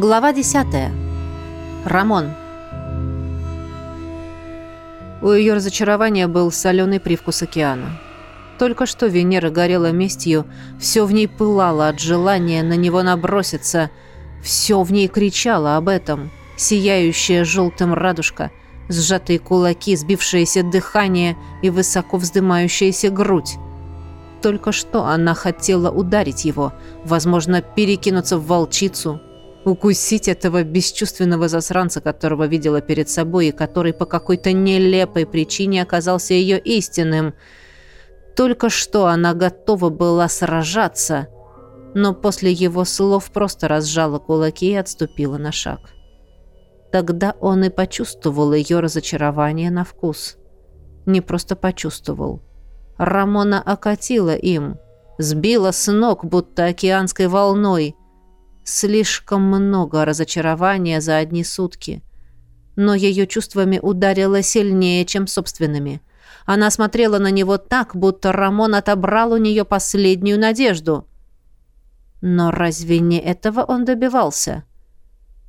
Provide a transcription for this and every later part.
Глава 10. Рамон. У ее разочарования был соленый привкус океана. Только что Венера горела местью, все в ней пылало от желания на него наброситься, все в ней кричало об этом, сияющая желтым радужка, сжатые кулаки, сбившееся дыхание и высоко вздымающаяся грудь. Только что она хотела ударить его, возможно, перекинуться в волчицу, укусить этого бесчувственного засранца, которого видела перед собой и который по какой-то нелепой причине оказался ее истинным. Только что она готова была сражаться, но после его слов просто разжала кулаки и отступила на шаг. Тогда он и почувствовал ее разочарование на вкус. Не просто почувствовал. Рамона окатила им, сбила с ног, будто океанской волной – Слишком много разочарования за одни сутки. Но ее чувствами ударило сильнее, чем собственными. Она смотрела на него так, будто Рамон отобрал у нее последнюю надежду. Но разве не этого он добивался?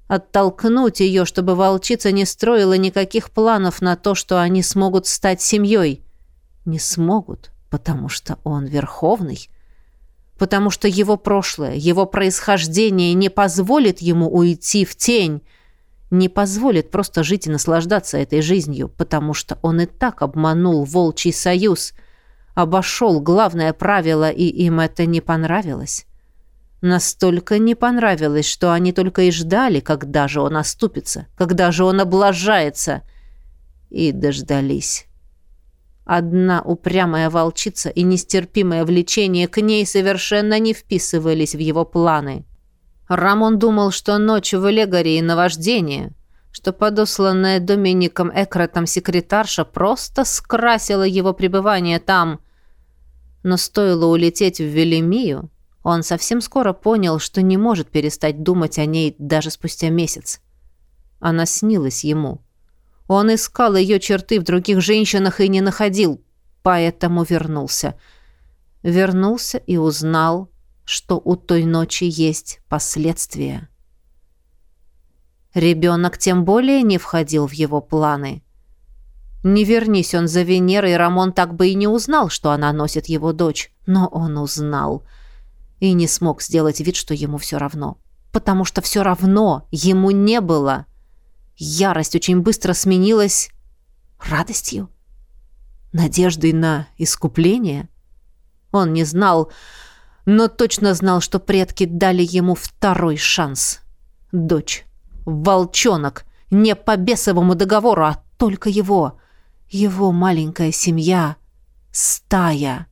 Оттолкнуть ее, чтобы волчица не строила никаких планов на то, что они смогут стать семьей. Не смогут, потому что он верховный потому что его прошлое, его происхождение не позволит ему уйти в тень, не позволит просто жить и наслаждаться этой жизнью, потому что он и так обманул волчий союз, обошел главное правило, и им это не понравилось. Настолько не понравилось, что они только и ждали, когда же он оступится, когда же он облажается, и дождались. Одна упрямая волчица и нестерпимое влечение к ней совершенно не вписывались в его планы. Рамон думал, что ночь в Элегории наваждение, что подосланная Домиником Экротом секретарша просто скрасила его пребывание там. Но стоило улететь в Велимию, он совсем скоро понял, что не может перестать думать о ней даже спустя месяц. Она снилась ему. Он искал ее черты в других женщинах и не находил, поэтому вернулся. Вернулся и узнал, что у той ночи есть последствия. Ребенок тем более не входил в его планы. Не вернись он за Венерой, Рамон так бы и не узнал, что она носит его дочь. Но он узнал. И не смог сделать вид, что ему все равно. Потому что все равно ему не было. Ярость очень быстро сменилась радостью, надеждой на искупление. Он не знал, но точно знал, что предки дали ему второй шанс. Дочь, волчонок, не по бесовому договору, а только его, его маленькая семья, стая.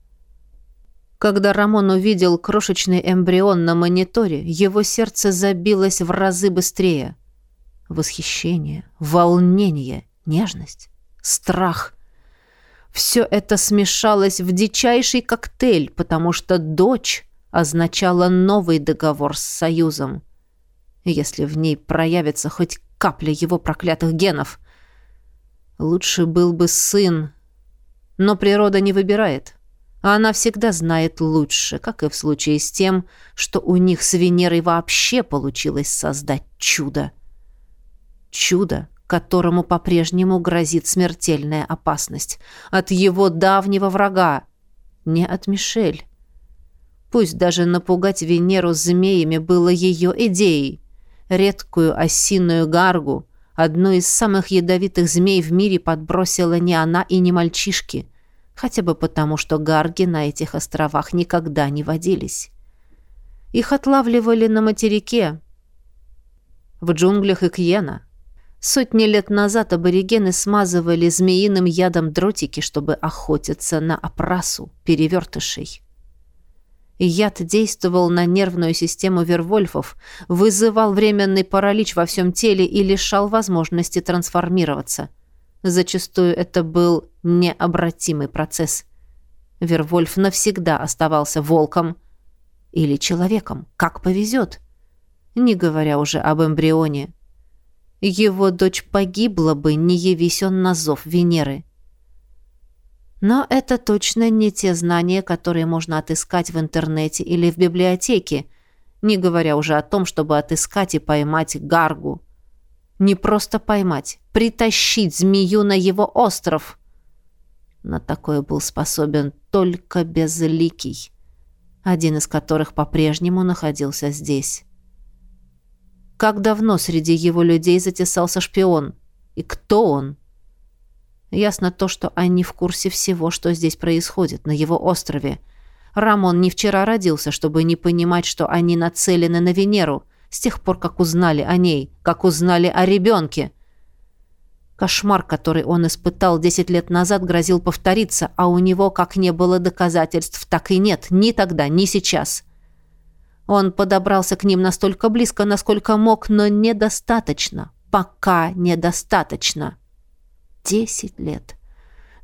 Когда Рамон увидел крошечный эмбрион на мониторе, его сердце забилось в разы быстрее. Восхищение, волнение, нежность, страх. Все это смешалось в дичайший коктейль, потому что дочь означала новый договор с Союзом. Если в ней проявится хоть капля его проклятых генов. Лучше был бы сын, но природа не выбирает. А она всегда знает лучше, как и в случае с тем, что у них с Венерой вообще получилось создать чудо. Чудо, которому по-прежнему грозит смертельная опасность. От его давнего врага. Не от Мишель. Пусть даже напугать Венеру змеями было ее идеей. Редкую осиную гаргу, одну из самых ядовитых змей в мире, подбросила не она и не мальчишки. Хотя бы потому, что гарги на этих островах никогда не водились. Их отлавливали на материке, в джунглях Икьена, Сотни лет назад аборигены смазывали змеиным ядом дротики, чтобы охотиться на опрасу, перевертышей. Яд действовал на нервную систему вервольфов, вызывал временный паралич во всем теле и лишал возможности трансформироваться. Зачастую это был необратимый процесс. Вервольф навсегда оставался волком или человеком, как повезет. Не говоря уже об эмбрионе – его дочь погибла бы, не явись он на зов Венеры. Но это точно не те знания, которые можно отыскать в интернете или в библиотеке, не говоря уже о том, чтобы отыскать и поймать Гаргу. Не просто поймать, притащить змею на его остров. На такое был способен только Безликий, один из которых по-прежнему находился здесь. Как давно среди его людей затесался шпион? И кто он? Ясно то, что они в курсе всего, что здесь происходит, на его острове. Рамон не вчера родился, чтобы не понимать, что они нацелены на Венеру, с тех пор, как узнали о ней, как узнали о ребенке. Кошмар, который он испытал десять лет назад, грозил повториться, а у него как не было доказательств, так и нет, ни тогда, ни сейчас. Он подобрался к ним настолько близко, насколько мог, но недостаточно. Пока недостаточно. Десять лет.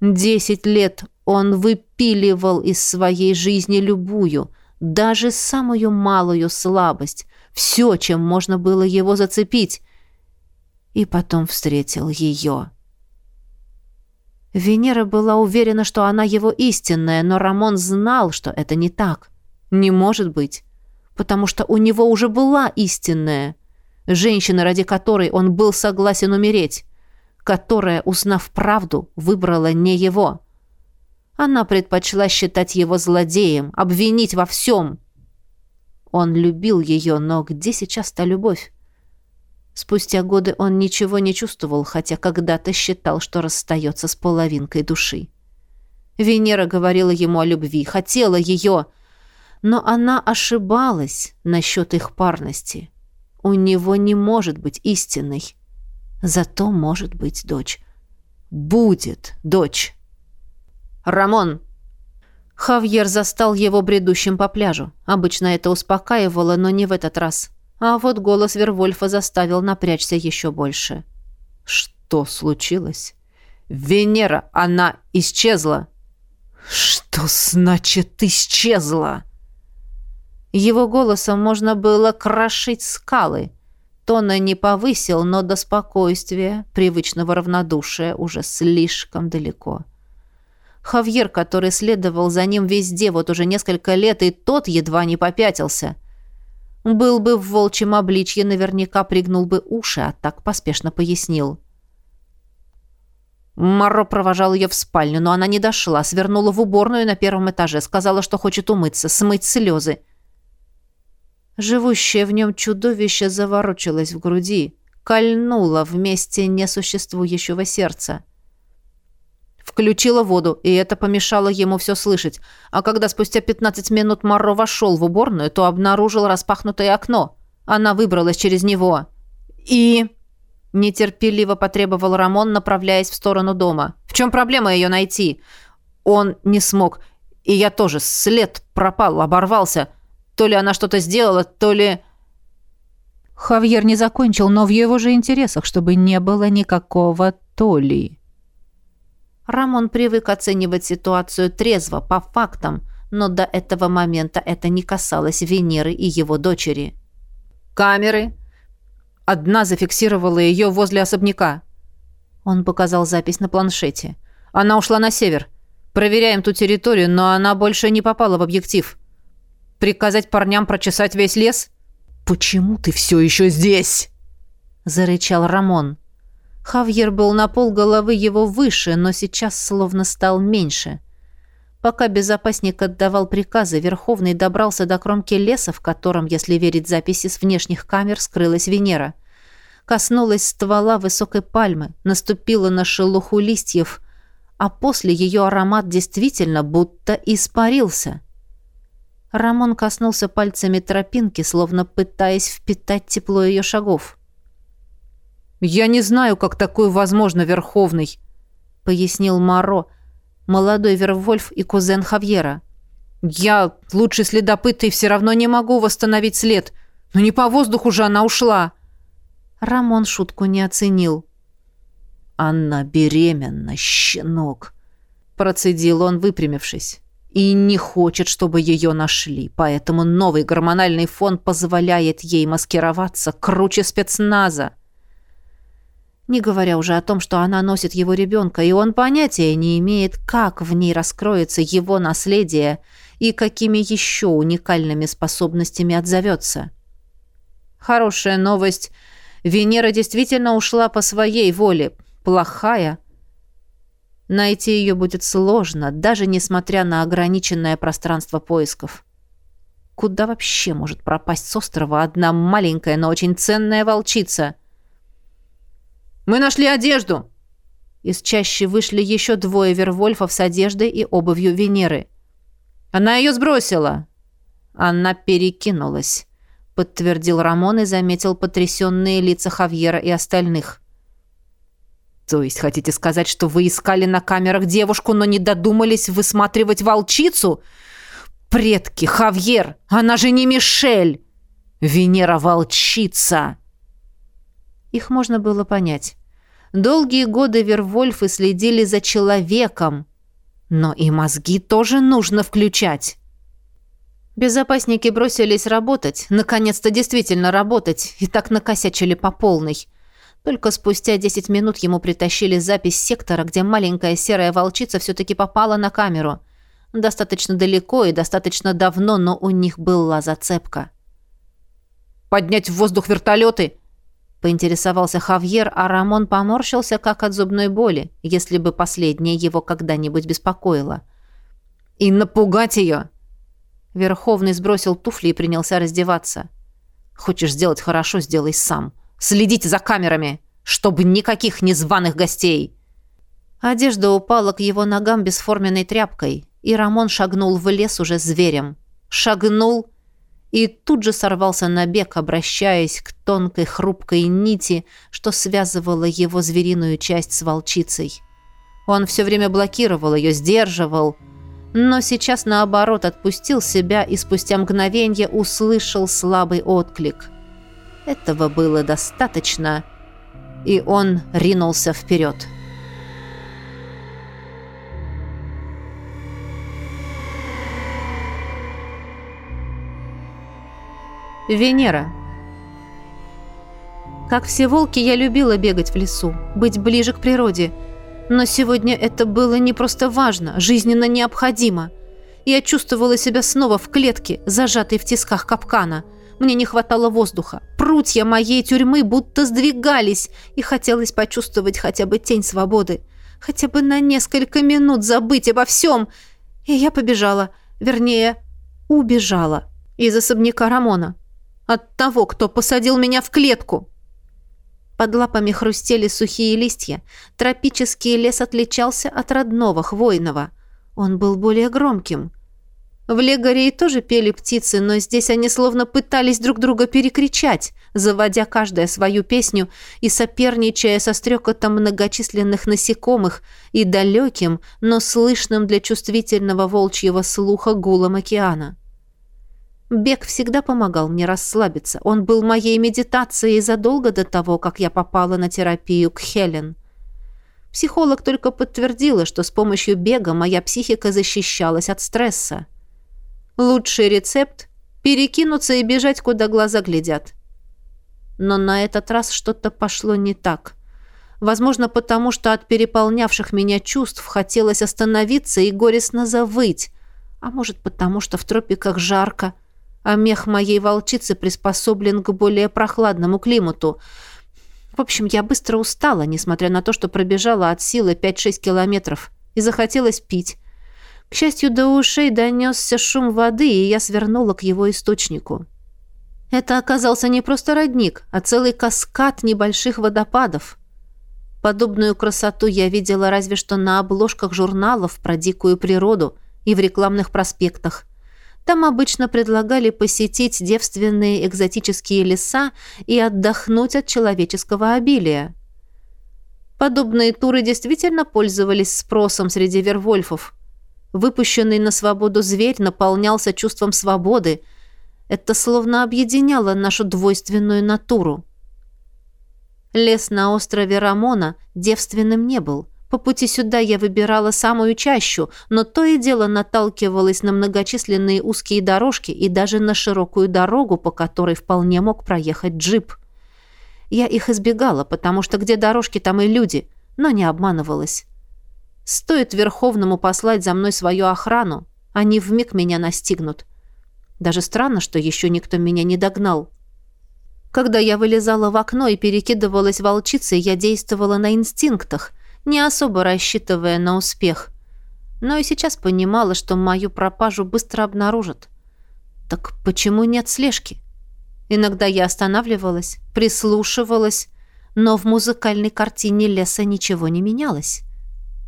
Десять лет он выпиливал из своей жизни любую, даже самую малую слабость, все, чем можно было его зацепить, и потом встретил ее. Венера была уверена, что она его истинная, но Рамон знал, что это не так. Не может быть, потому что у него уже была истинная, женщина, ради которой он был согласен умереть, которая, узнав правду, выбрала не его. Она предпочла считать его злодеем, обвинить во всем. Он любил ее, но где сейчас та любовь? Спустя годы он ничего не чувствовал, хотя когда-то считал, что расстается с половинкой души. Венера говорила ему о любви, хотела ее, но она ошибалась насчет их парности. У него не может быть истинной. Зато может быть дочь. Будет дочь. «Рамон!» Хавьер застал его бредущим по пляжу. Обычно это успокаивало, но не в этот раз. А вот голос Вервольфа заставил напрячься еще больше. «Что случилось?» «Венера, она исчезла!» «Что значит исчезла?» Его голосом можно было крошить скалы. Тона не повысил, но до спокойствия, привычного равнодушия, уже слишком далеко. Хавьер, который следовал за ним везде вот уже несколько лет, и тот едва не попятился. Был бы в волчьем обличье, наверняка пригнул бы уши, а так поспешно пояснил. Маро провожал ее в спальню, но она не дошла, свернула в уборную на первом этаже, сказала, что хочет умыться, смыть слезы. Живущее в нем чудовище заворочилось в груди, кольнуло вместе несуществующего сердца. Включила воду, и это помешало ему все слышать. А когда спустя 15 минут Марро вошел в уборную, то обнаружил распахнутое окно. Она выбралась через него. И... Нетерпеливо потребовал Рамон, направляясь в сторону дома. «В чем проблема ее найти?» Он не смог. И я тоже. След пропал, оборвался. То ли она что-то сделала, то ли... Хавьер не закончил, но в его же интересах, чтобы не было никакого «то ли». Рамон привык оценивать ситуацию трезво, по фактам, но до этого момента это не касалось Венеры и его дочери. «Камеры!» Одна зафиксировала ее возле особняка. Он показал запись на планшете. «Она ушла на север. Проверяем ту территорию, но она больше не попала в объектив. Приказать парням прочесать весь лес?» «Почему ты все еще здесь?» Зарычал Рамон. Хавьер был на пол головы его выше, но сейчас словно стал меньше. Пока безопасник отдавал приказы, Верховный добрался до кромки леса, в котором, если верить записи с внешних камер, скрылась Венера. Коснулась ствола высокой пальмы, наступила на шелуху листьев, а после ее аромат действительно будто испарился. Рамон коснулся пальцами тропинки, словно пытаясь впитать тепло ее шагов. «Я не знаю, как такое возможно, Верховный», — пояснил Маро, молодой Вервольф и кузен Хавьера. «Я лучший следопыт и все равно не могу восстановить след. Но не по воздуху же она ушла». Рамон шутку не оценил. «Она беременна, щенок», — процедил он, выпрямившись. «И не хочет, чтобы ее нашли, поэтому новый гормональный фон позволяет ей маскироваться круче спецназа» не говоря уже о том, что она носит его ребенка, и он понятия не имеет, как в ней раскроется его наследие и какими еще уникальными способностями отзовется. Хорошая новость. Венера действительно ушла по своей воле. Плохая. Найти ее будет сложно, даже несмотря на ограниченное пространство поисков. Куда вообще может пропасть с острова одна маленькая, но очень ценная волчица? «Мы нашли одежду!» Из чащи вышли еще двое вервольфов с одеждой и обувью Венеры. «Она ее сбросила!» «Она перекинулась», — подтвердил Рамон и заметил потрясенные лица Хавьера и остальных. «То есть хотите сказать, что вы искали на камерах девушку, но не додумались высматривать волчицу?» предки, Хавьер! Она же не Мишель! Венера-волчица!» Их можно было понять. Долгие годы Вервольфы следили за человеком, но и мозги тоже нужно включать. Безопасники бросились работать, наконец-то действительно работать, и так накосячили по полной. Только спустя 10 минут ему притащили запись сектора, где маленькая серая волчица все-таки попала на камеру – Достаточно далеко и достаточно давно, но у них была зацепка. «Поднять в воздух вертолеты!» Поинтересовался Хавьер, а Рамон поморщился, как от зубной боли, если бы последнее его когда-нибудь беспокоило. «И напугать ее!» Верховный сбросил туфли и принялся раздеваться. «Хочешь сделать хорошо, сделай сам. Следите за камерами, чтобы никаких незваных гостей!» Одежда упала к его ногам бесформенной тряпкой и Рамон шагнул в лес уже зверем. Шагнул и тут же сорвался на бег, обращаясь к тонкой хрупкой нити, что связывала его звериную часть с волчицей. Он все время блокировал ее, сдерживал, но сейчас, наоборот, отпустил себя и спустя мгновение услышал слабый отклик. Этого было достаточно, и он ринулся вперед. Венера. Как все волки, я любила бегать в лесу, быть ближе к природе. Но сегодня это было не просто важно, жизненно необходимо. Я чувствовала себя снова в клетке, зажатой в тисках капкана. Мне не хватало воздуха. Прутья моей тюрьмы будто сдвигались, и хотелось почувствовать хотя бы тень свободы. Хотя бы на несколько минут забыть обо всем. И я побежала. Вернее, убежала. Из особняка Рамона. От того, кто посадил меня в клетку. Под лапами хрустели сухие листья. Тропический лес отличался от родного, хвойного. Он был более громким. В Легарии тоже пели птицы, но здесь они словно пытались друг друга перекричать, заводя каждая свою песню и соперничая со стрекотом многочисленных насекомых и далеким, но слышным для чувствительного волчьего слуха гулом океана. Бег всегда помогал мне расслабиться. Он был моей медитацией задолго до того, как я попала на терапию к Хелен. Психолог только подтвердила, что с помощью бега моя психика защищалась от стресса. Лучший рецепт – перекинуться и бежать, куда глаза глядят. Но на этот раз что-то пошло не так. Возможно, потому что от переполнявших меня чувств хотелось остановиться и горестно завыть. А может, потому что в тропиках жарко – а мех моей волчицы приспособлен к более прохладному климату. В общем, я быстро устала, несмотря на то, что пробежала от силы 5-6 километров, и захотелось пить. К счастью, до ушей донесся шум воды, и я свернула к его источнику. Это оказался не просто родник, а целый каскад небольших водопадов. Подобную красоту я видела разве что на обложках журналов про дикую природу и в рекламных проспектах – там обычно предлагали посетить девственные экзотические леса и отдохнуть от человеческого обилия. Подобные туры действительно пользовались спросом среди вервольфов. Выпущенный на свободу зверь наполнялся чувством свободы. Это словно объединяло нашу двойственную натуру. Лес на острове Рамона девственным не был – по пути сюда я выбирала самую чащу, но то и дело наталкивалась на многочисленные узкие дорожки и даже на широкую дорогу, по которой вполне мог проехать джип. Я их избегала, потому что где дорожки, там и люди, но не обманывалась. Стоит Верховному послать за мной свою охрану, Они вмиг меня настигнут. Даже странно, что еще никто меня не догнал. Когда я вылезала в окно и перекидывалась волчицей, я действовала на инстинктах, не особо рассчитывая на успех. Но и сейчас понимала, что мою пропажу быстро обнаружат. Так почему нет слежки? Иногда я останавливалась, прислушивалась, но в музыкальной картине леса ничего не менялось.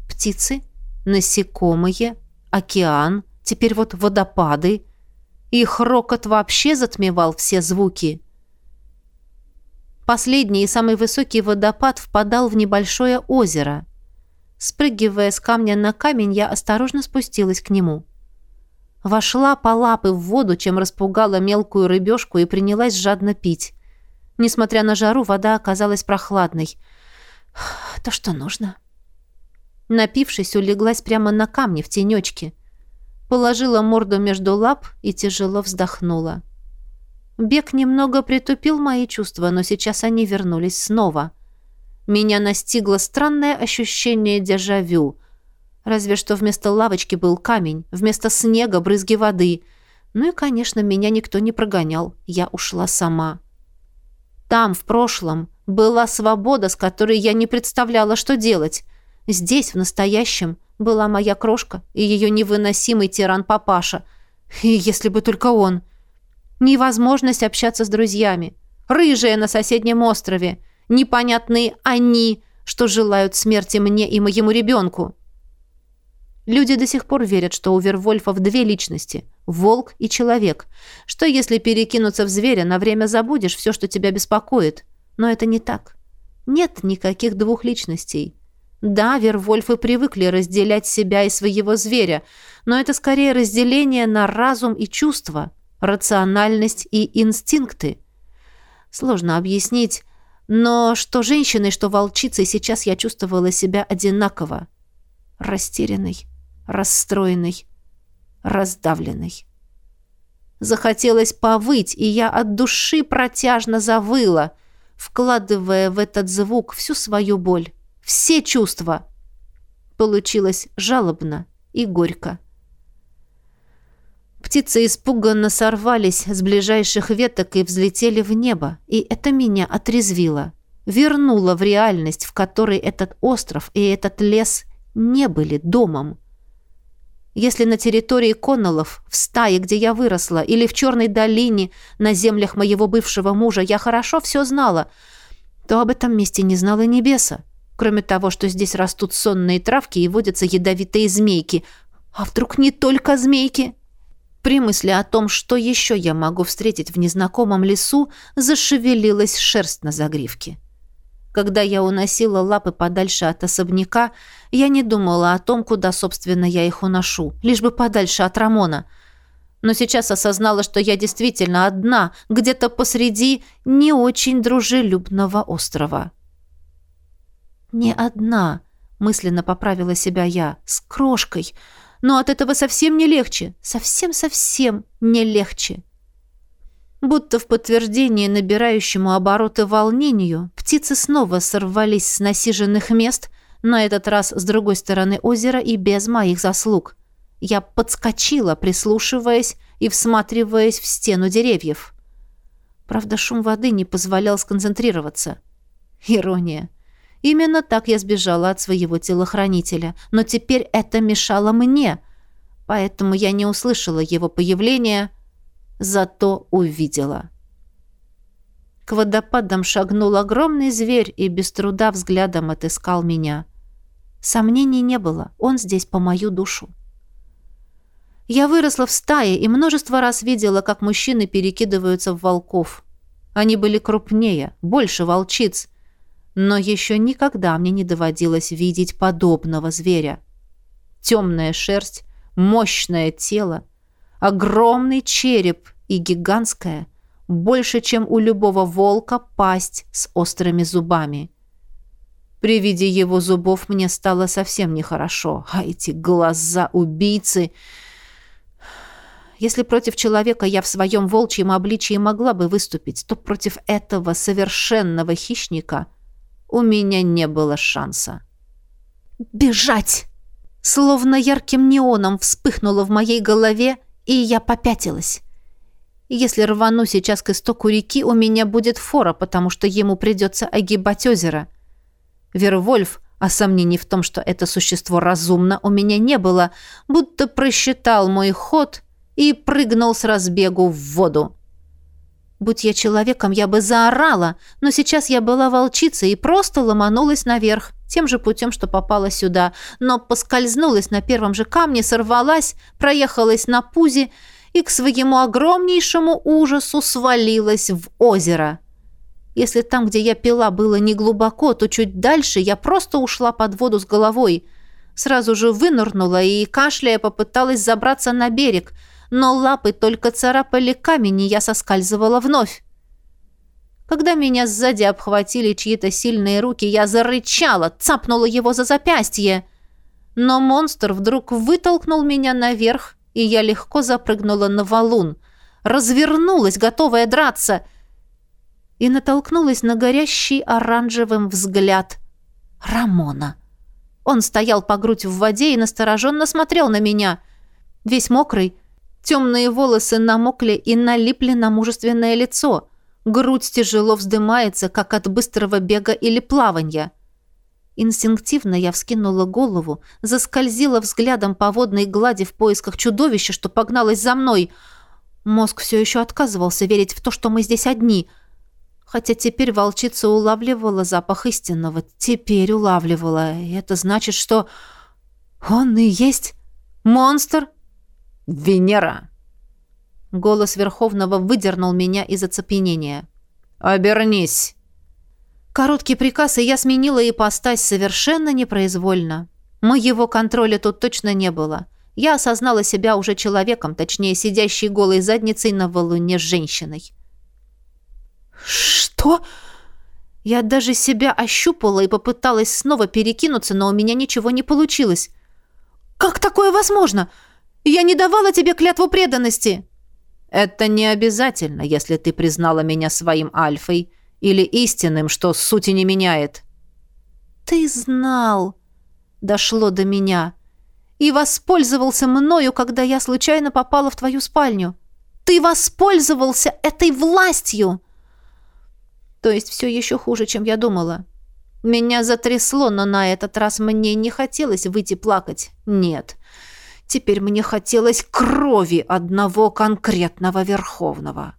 Птицы, насекомые, океан, теперь вот водопады. Их рокот вообще затмевал все звуки. Последний и самый высокий водопад впадал в небольшое озеро. Спрыгивая с камня на камень, я осторожно спустилась к нему. Вошла по лапы в воду, чем распугала мелкую рыбешку и принялась жадно пить. Несмотря на жару, вода оказалась прохладной. То, что нужно. Напившись, улеглась прямо на камне в тенечке. Положила морду между лап и тяжело вздохнула. Бег немного притупил мои чувства, но сейчас они вернулись снова. Меня настигло странное ощущение дежавю. Разве что вместо лавочки был камень, вместо снега брызги воды. Ну и, конечно, меня никто не прогонял. Я ушла сама. Там, в прошлом, была свобода, с которой я не представляла, что делать. Здесь, в настоящем, была моя крошка и ее невыносимый тиран-папаша. И если бы только он. Невозможность общаться с друзьями. Рыжая на соседнем острове. Непонятные «они», что желают смерти мне и моему ребенку. Люди до сих пор верят, что у Вервольфов две личности – волк и человек. Что если перекинуться в зверя, на время забудешь все, что тебя беспокоит? Но это не так. Нет никаких двух личностей. Да, Вервольфы привыкли разделять себя и своего зверя, но это скорее разделение на разум и чувства, рациональность и инстинкты. Сложно объяснить, но что женщиной, что волчицей сейчас я чувствовала себя одинаково. Растерянной расстроенной, раздавленной. Захотелось повыть, и я от души протяжно завыла, вкладывая в этот звук всю свою боль, все чувства. Получилось жалобно и горько. Птицы испуганно сорвались с ближайших веток и взлетели в небо, и это меня отрезвило, вернуло в реальность, в которой этот остров и этот лес не были домом. Если на территории Коннеллов, в стае, где я выросла, или в Черной долине, на землях моего бывшего мужа, я хорошо все знала, то об этом месте не знала небеса. Кроме того, что здесь растут сонные травки и водятся ядовитые змейки. А вдруг не только змейки? При мысли о том, что еще я могу встретить в незнакомом лесу, зашевелилась шерсть на загривке. Когда я уносила лапы подальше от особняка, я не думала о том, куда, собственно, я их уношу, лишь бы подальше от Рамона. Но сейчас осознала, что я действительно одна, где-то посреди не очень дружелюбного острова. «Не одна», — мысленно поправила себя я, — «с крошкой. Но от этого совсем не легче, совсем-совсем не легче». Будто в подтверждение набирающему обороты волнению, птицы снова сорвались с насиженных мест, на этот раз с другой стороны озера и без моих заслуг. Я подскочила, прислушиваясь и всматриваясь в стену деревьев. Правда, шум воды не позволял сконцентрироваться. Ирония. Именно так я сбежала от своего телохранителя, но теперь это мешало мне, поэтому я не услышала его появления, зато увидела. К водопадам шагнул огромный зверь и без труда взглядом отыскал меня. Сомнений не было, он здесь по мою душу. Я выросла в стае и множество раз видела, как мужчины перекидываются в волков. Они были крупнее, больше волчиц, но еще никогда мне не доводилось видеть подобного зверя. Темная шерсть, мощное тело — Огромный череп и гигантская, больше, чем у любого волка, пасть с острыми зубами. При виде его зубов мне стало совсем нехорошо. А эти глаза убийцы... Если против человека я в своем волчьем обличии могла бы выступить, то против этого совершенного хищника у меня не было шанса. «Бежать!» словно ярким неоном вспыхнуло в моей голове, и я попятилась. Если рвану сейчас к истоку реки, у меня будет фора, потому что ему придется огибать озеро. Вервольф, а сомнений в том, что это существо разумно, у меня не было, будто просчитал мой ход и прыгнул с разбегу в воду. Будь я человеком, я бы заорала, но сейчас я была волчицей и просто ломанулась наверх, тем же путем, что попала сюда, но поскользнулась на первом же камне, сорвалась, проехалась на пузе и к своему огромнейшему ужасу свалилась в озеро. Если там, где я пила, было не глубоко, то чуть дальше я просто ушла под воду с головой. Сразу же вынырнула и, кашляя, попыталась забраться на берег – но лапы только царапали камень, и я соскальзывала вновь. Когда меня сзади обхватили чьи-то сильные руки, я зарычала, цапнула его за запястье. Но монстр вдруг вытолкнул меня наверх, и я легко запрыгнула на валун. Развернулась, готовая драться, и натолкнулась на горящий оранжевым взгляд Рамона. Он стоял по грудь в воде и настороженно смотрел на меня. Весь мокрый, Темные волосы намокли и налипли на мужественное лицо. Грудь тяжело вздымается, как от быстрого бега или плавания. Инстинктивно я вскинула голову, заскользила взглядом по водной глади в поисках чудовища, что погналось за мной. Мозг все еще отказывался верить в то, что мы здесь одни. Хотя теперь волчица улавливала запах истинного. Теперь улавливала. И это значит, что... Он и есть монстр, «Венера!» Голос Верховного выдернул меня из оцепенения. «Обернись!» Короткий приказ, и я сменила ипостась совершенно непроизвольно. Моего контроля тут точно не было. Я осознала себя уже человеком, точнее, сидящей голой задницей на валуне с женщиной. «Что?» Я даже себя ощупала и попыталась снова перекинуться, но у меня ничего не получилось. «Как такое возможно? Я не давала тебе клятву преданности!» «Это не обязательно, если ты признала меня своим альфой или истинным, что сути не меняет». «Ты знал!» — дошло до меня. «И воспользовался мною, когда я случайно попала в твою спальню. Ты воспользовался этой властью!» То есть все еще хуже, чем я думала. Меня затрясло, но на этот раз мне не хотелось выйти плакать. Нет. Теперь мне хотелось крови одного конкретного Верховного.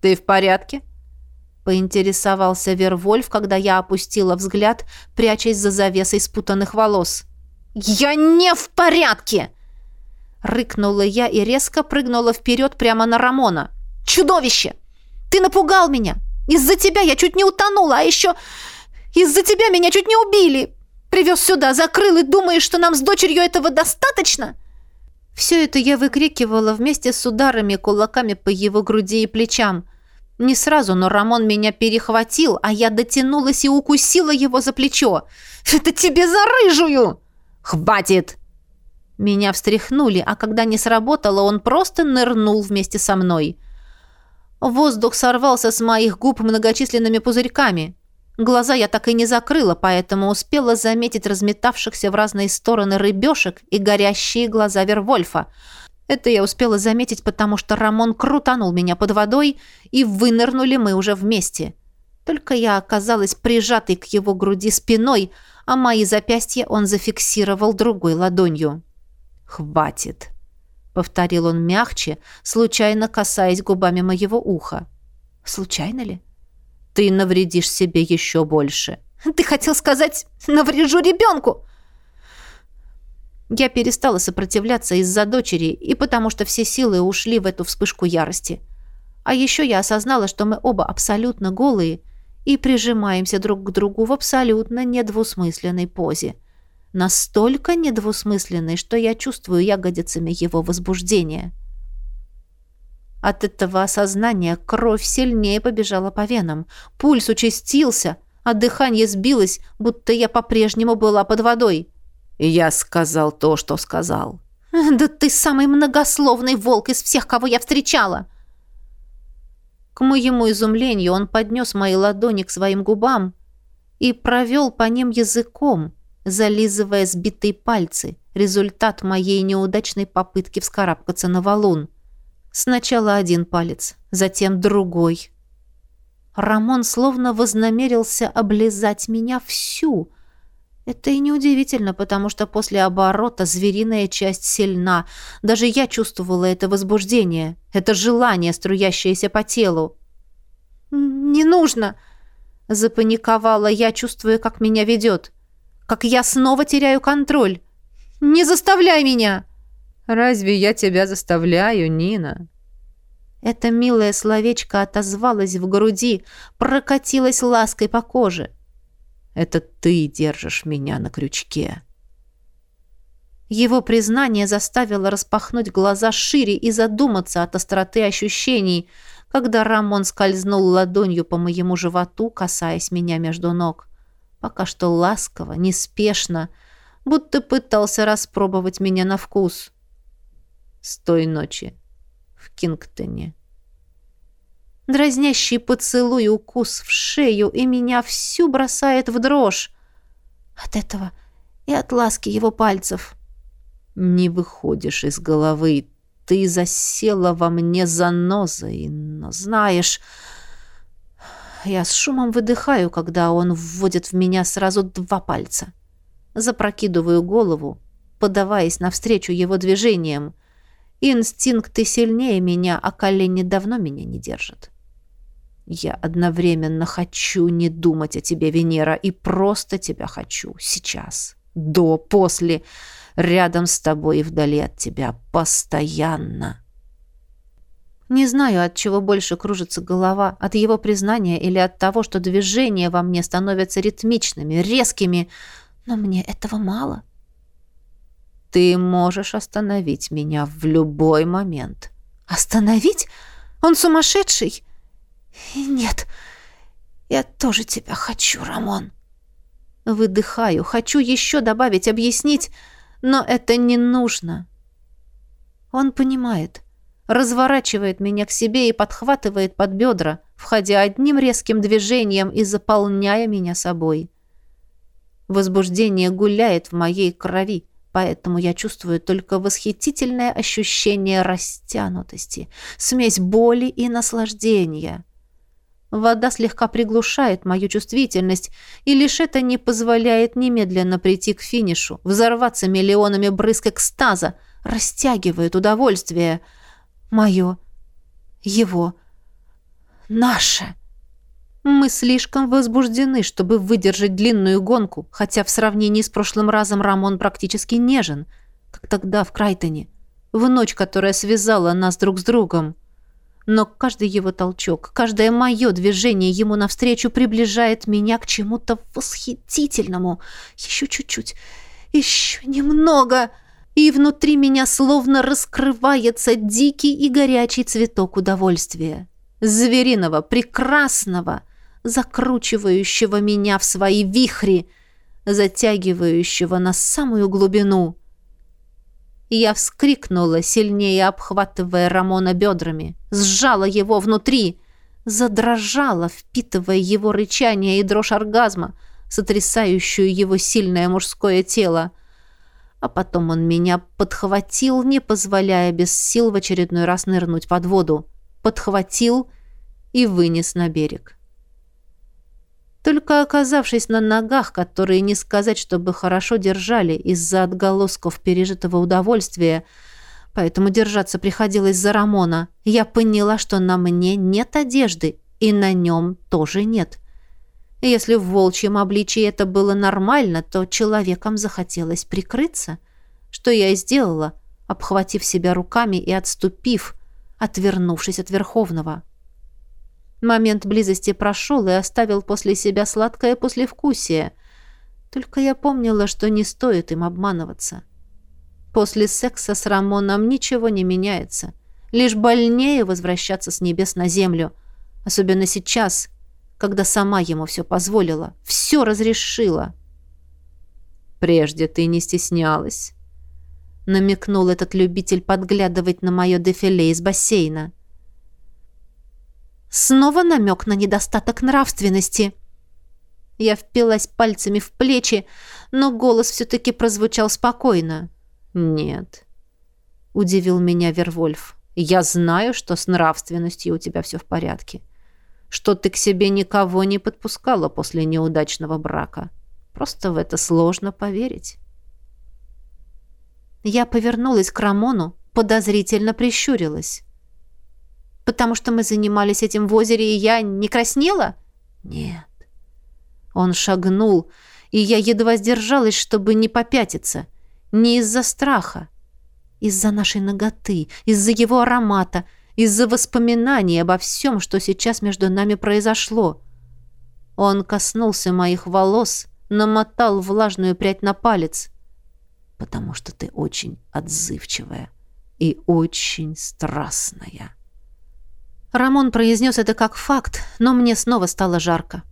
«Ты в порядке?» — поинтересовался Вервольф, когда я опустила взгляд, прячась за завесой спутанных волос. «Я не в порядке!» Рыкнула я и резко прыгнула вперед прямо на Рамона. «Чудовище! Ты напугал меня! Из-за тебя я чуть не утонула, а еще из-за тебя меня чуть не убили! Привез сюда, закрыл и думаешь, что нам с дочерью этого достаточно?» Все это я выкрикивала вместе с ударами кулаками по его груди и плечам. Не сразу, но Рамон меня перехватил, а я дотянулась и укусила его за плечо. «Это тебе за рыжую!» «Хватит!» Меня встряхнули, а когда не сработало, он просто нырнул вместе со мной. Воздух сорвался с моих губ многочисленными пузырьками. Глаза я так и не закрыла, поэтому успела заметить разметавшихся в разные стороны рыбешек и горящие глаза Вервольфа. Это я успела заметить, потому что Рамон крутанул меня под водой, и вынырнули мы уже вместе. Только я оказалась прижатой к его груди спиной, а мои запястья он зафиксировал другой ладонью. «Хватит!» — повторил он мягче, случайно касаясь губами моего уха. «Случайно ли?» Ты навредишь себе еще больше. Ты хотел сказать «наврежу ребенку»?» Я перестала сопротивляться из-за дочери и потому что все силы ушли в эту вспышку ярости. А еще я осознала, что мы оба абсолютно голые и прижимаемся друг к другу в абсолютно недвусмысленной позе. Настолько недвусмысленной, что я чувствую ягодицами его возбуждения. От этого осознания кровь сильнее побежала по венам. Пульс участился, а дыхание сбилось, будто я по-прежнему была под водой. «Я сказал то, что сказал». «Да ты самый многословный волк из всех, кого я встречала!» К моему изумлению он поднес мои ладони к своим губам и провел по ним языком, зализывая сбитые пальцы, результат моей неудачной попытки вскарабкаться на валун. Сначала один палец, затем другой. Рамон словно вознамерился облизать меня всю. Это и неудивительно, потому что после оборота звериная часть сильна. Даже я чувствовала это возбуждение, это желание, струящееся по телу. «Не нужно!» — запаниковала я, чувствуя, как меня ведет. «Как я снова теряю контроль!» «Не заставляй меня!» «Разве я тебя заставляю, Нина?» Это милое словечко отозвалось в груди, прокатилось лаской по коже. «Это ты держишь меня на крючке». Его признание заставило распахнуть глаза шире и задуматься от остроты ощущений, когда Рамон скользнул ладонью по моему животу, касаясь меня между ног. Пока что ласково, неспешно, будто пытался распробовать меня на вкус. С той ночи в Кингтоне. Дразнящий поцелуй укус в шею, и меня всю бросает в дрожь. От этого и от ласки его пальцев. Не выходишь из головы. Ты засела во мне занозой, но знаешь... Я с шумом выдыхаю, когда он вводит в меня сразу два пальца. Запрокидываю голову, подаваясь навстречу его движениям. Инстинкты сильнее меня, а колени давно меня не держат. Я одновременно хочу не думать о тебе, Венера, и просто тебя хочу. Сейчас. До, после. Рядом с тобой и вдали от тебя. Постоянно. Не знаю, от чего больше кружится голова, от его признания или от того, что движения во мне становятся ритмичными, резкими, но мне этого мало. Ты можешь остановить меня в любой момент. Остановить? Он сумасшедший? Нет, я тоже тебя хочу, Рамон. Выдыхаю, хочу еще добавить, объяснить, но это не нужно. Он понимает, разворачивает меня к себе и подхватывает под бедра, входя одним резким движением и заполняя меня собой. Возбуждение гуляет в моей крови, Поэтому я чувствую только восхитительное ощущение растянутости, смесь боли и наслаждения. Вода слегка приглушает мою чувствительность, и лишь это не позволяет немедленно прийти к финишу, взорваться миллионами брызг экстаза, растягивает удовольствие. Мое, его, наше. Мы слишком возбуждены, чтобы выдержать длинную гонку, хотя в сравнении с прошлым разом Рамон практически нежен, как тогда в Крайтоне, в ночь, которая связала нас друг с другом. Но каждый его толчок, каждое мое движение ему навстречу приближает меня к чему-то восхитительному. Еще чуть-чуть, еще немного, и внутри меня словно раскрывается дикий и горячий цветок удовольствия. Звериного, прекрасного, закручивающего меня в свои вихри, затягивающего на самую глубину. Я вскрикнула, сильнее обхватывая Рамона бедрами, сжала его внутри, задрожала, впитывая его рычание и дрожь оргазма, сотрясающую его сильное мужское тело. А потом он меня подхватил, не позволяя без сил в очередной раз нырнуть под воду. Подхватил и вынес на берег. Только оказавшись на ногах, которые не сказать, чтобы хорошо держали из-за отголосков пережитого удовольствия, поэтому держаться приходилось за Рамона, я поняла, что на мне нет одежды, и на нем тоже нет. Если в волчьем обличии это было нормально, то человеком захотелось прикрыться, что я и сделала, обхватив себя руками и отступив, отвернувшись от Верховного. Момент близости прошел и оставил после себя сладкое послевкусие. Только я помнила, что не стоит им обманываться. После секса с Рамоном ничего не меняется. Лишь больнее возвращаться с небес на землю. Особенно сейчас, когда сама ему все позволила, все разрешила. «Прежде ты не стеснялась», — намекнул этот любитель подглядывать на мое дефиле из бассейна. Снова намек на недостаток нравственности. Я впилась пальцами в плечи, но голос все-таки прозвучал спокойно. «Нет», — удивил меня Вервольф. «Я знаю, что с нравственностью у тебя все в порядке, что ты к себе никого не подпускала после неудачного брака. Просто в это сложно поверить». Я повернулась к Рамону, подозрительно прищурилась. «Потому что мы занимались этим в озере, и я не краснела?» «Нет». Он шагнул, и я едва сдержалась, чтобы не попятиться. Не из-за страха. Из-за нашей ноготы, из-за его аромата, из-за воспоминаний обо всем, что сейчас между нами произошло. Он коснулся моих волос, намотал влажную прядь на палец. «Потому что ты очень отзывчивая и очень страстная». Рамон произнес это как факт, но мне снова стало жарко.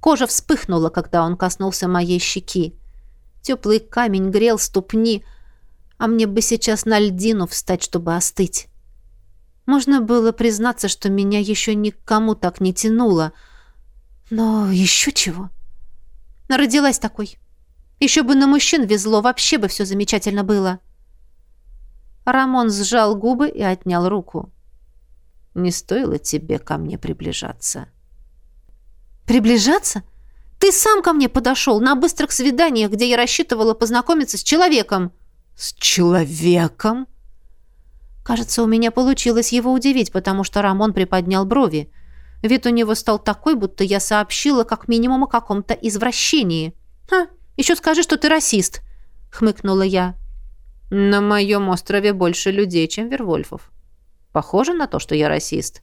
Кожа вспыхнула, когда он коснулся моей щеки. Теплый камень грел ступни, а мне бы сейчас на льдину встать, чтобы остыть. Можно было признаться, что меня еще никому так не тянуло. Но еще чего? Родилась такой. Еще бы на мужчин везло, вообще бы все замечательно было. Рамон сжал губы и отнял руку. «Не стоило тебе ко мне приближаться». «Приближаться? Ты сам ко мне подошел на быстрых свиданиях, где я рассчитывала познакомиться с человеком». «С человеком?» Кажется, у меня получилось его удивить, потому что Рамон приподнял брови. Вид у него стал такой, будто я сообщила как минимум о каком-то извращении. «Ха, еще скажи, что ты расист», — хмыкнула я. «На моем острове больше людей, чем Вервольфов. Похоже на то, что я расист».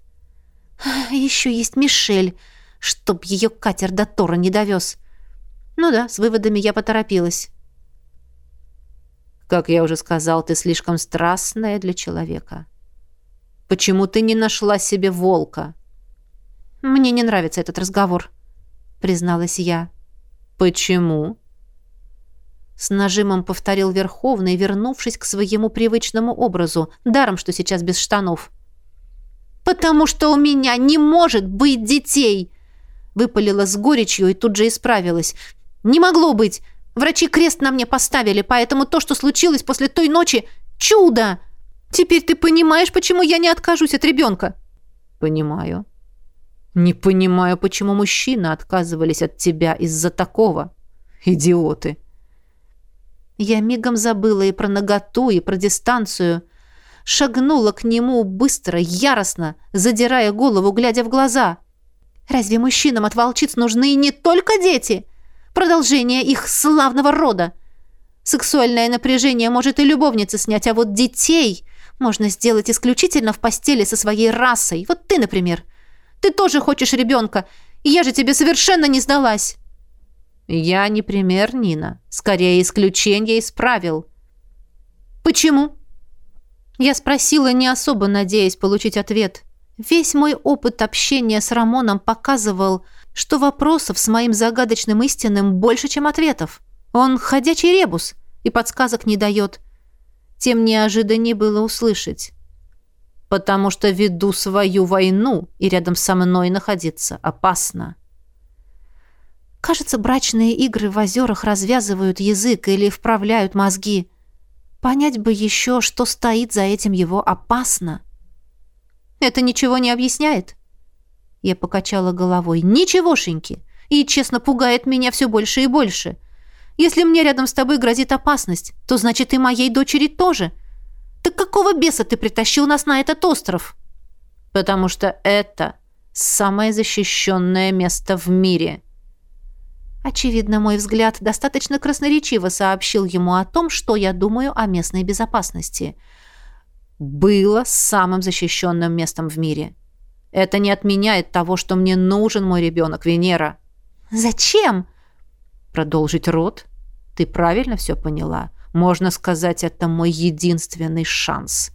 «Еще есть Мишель чтоб ее катер до Тора не довез. Ну да, с выводами я поторопилась. Как я уже сказал, ты слишком страстная для человека. Почему ты не нашла себе волка? Мне не нравится этот разговор, призналась я. Почему? С нажимом повторил Верховный, вернувшись к своему привычному образу, даром, что сейчас без штанов. «Потому что у меня не может быть детей!» Выпалила с горечью и тут же исправилась. «Не могло быть! Врачи крест на мне поставили, поэтому то, что случилось после той ночи — чудо! Теперь ты понимаешь, почему я не откажусь от ребенка?» «Понимаю. Не понимаю, почему мужчины отказывались от тебя из-за такого. Идиоты!» Я мигом забыла и про наготу, и про дистанцию. Шагнула к нему быстро, яростно, задирая голову, глядя в глаза — Разве мужчинам от волчиц нужны не только дети? Продолжение их славного рода. Сексуальное напряжение может и любовница снять, а вот детей можно сделать исключительно в постели со своей расой. Вот ты, например. Ты тоже хочешь ребенка, и я же тебе совершенно не сдалась. Я не пример, Нина. Скорее, исключение из правил. Почему? Я спросила, не особо надеясь получить ответ. Весь мой опыт общения с Рамоном показывал, что вопросов с моим загадочным истинным больше, чем ответов. Он ходячий ребус и подсказок не дает. Тем неожиданнее было услышать. «Потому что веду свою войну, и рядом со мной находиться опасно». Кажется, брачные игры в озерах развязывают язык или вправляют мозги. Понять бы еще, что стоит за этим его опасно. Это ничего не объясняет?» Я покачала головой. «Ничегошеньки! И, честно, пугает меня все больше и больше. Если мне рядом с тобой грозит опасность, то значит и моей дочери тоже. Так какого беса ты притащил нас на этот остров?» «Потому что это самое защищенное место в мире». Очевидно, мой взгляд достаточно красноречиво сообщил ему о том, что я думаю о местной безопасности – было самым защищенным местом в мире. Это не отменяет того, что мне нужен мой ребенок, Венера. Зачем? Продолжить род? Ты правильно все поняла. Можно сказать, это мой единственный шанс.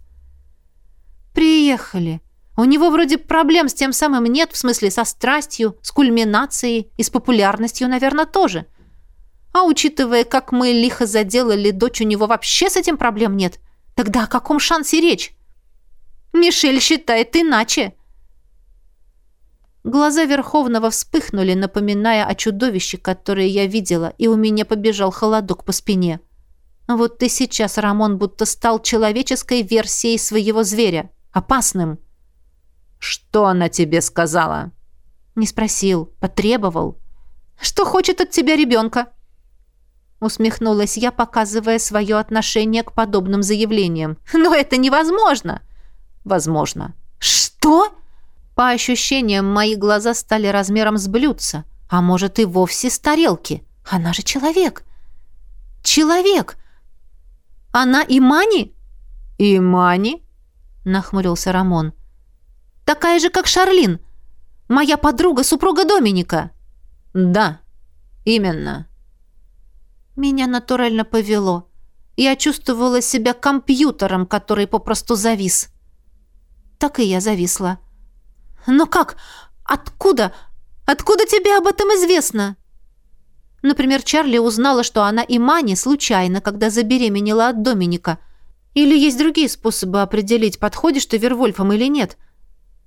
Приехали. У него вроде проблем с тем самым нет, в смысле со страстью, с кульминацией и с популярностью, наверное, тоже. А учитывая, как мы лихо заделали дочь, у него вообще с этим проблем нет. Тогда о каком шансе речь? Мишель считает иначе. Глаза Верховного вспыхнули, напоминая о чудовище, которое я видела, и у меня побежал холодок по спине. Вот ты сейчас, Рамон, будто стал человеческой версией своего зверя. Опасным. «Что она тебе сказала?» Не спросил, потребовал. «Что хочет от тебя ребенка?» Усмехнулась я, показывая свое отношение к подобным заявлениям. «Но это невозможно!» «Возможно». «Что?» По ощущениям, мои глаза стали размером с блюдца, а может и вовсе с тарелки. Она же человек. Человек! Она Имани? Имани? Нахмурился Рамон. Такая же, как Шарлин. Моя подруга, супруга Доминика. Да, именно. Меня натурально повело. Я чувствовала себя компьютером, который попросту завис. Так и я зависла. «Но как? Откуда? Откуда тебе об этом известно?» Например, Чарли узнала, что она и Мани случайно, когда забеременела от Доминика. Или есть другие способы определить, подходишь ты Вервольфом или нет.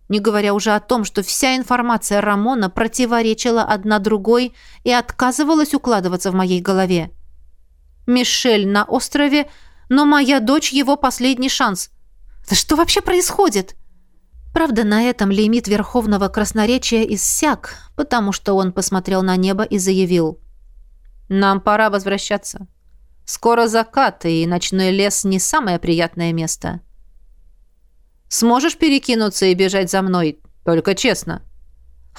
Не говоря уже о том, что вся информация Рамона противоречила одна другой и отказывалась укладываться в моей голове. Мишель на острове, но моя дочь его последний шанс. Да что вообще происходит?» Правда, на этом лимит верховного красноречия иссяк, потому что он посмотрел на небо и заявил. «Нам пора возвращаться. Скоро закат, и ночной лес не самое приятное место. Сможешь перекинуться и бежать за мной? Только честно».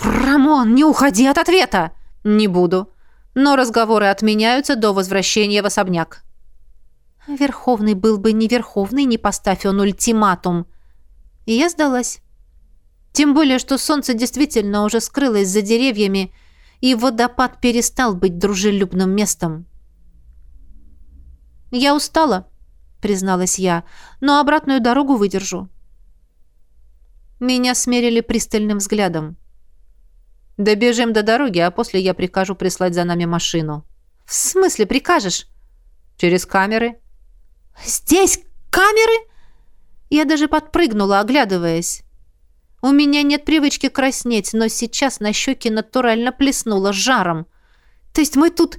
«Рамон, не уходи от ответа!» «Не буду. Но разговоры отменяются до возвращения в особняк». Верховный был бы не Верховный, не поставь он ультиматум. И я сдалась. Тем более, что солнце действительно уже скрылось за деревьями, и водопад перестал быть дружелюбным местом. «Я устала», — призналась я, — «но обратную дорогу выдержу». Меня смерили пристальным взглядом. «Добежим до дороги, а после я прикажу прислать за нами машину». «В смысле прикажешь?» «Через камеры». «Здесь камеры?» Я даже подпрыгнула, оглядываясь. У меня нет привычки краснеть, но сейчас на щеки натурально плеснуло жаром. То есть мы тут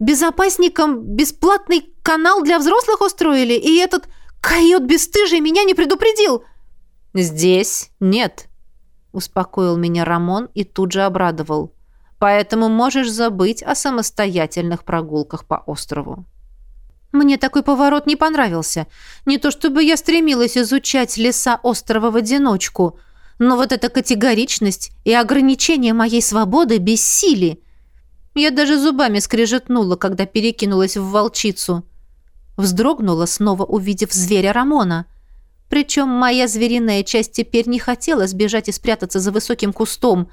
безопасникам бесплатный канал для взрослых устроили, и этот койот бесстыжий меня не предупредил. Здесь нет, успокоил меня Рамон и тут же обрадовал. Поэтому можешь забыть о самостоятельных прогулках по острову. Мне такой поворот не понравился. Не то чтобы я стремилась изучать леса острова в одиночку, но вот эта категоричность и ограничение моей свободы бессили. Я даже зубами скрежетнула, когда перекинулась в волчицу. Вздрогнула, снова увидев зверя Рамона. Причем моя звериная часть теперь не хотела сбежать и спрятаться за высоким кустом.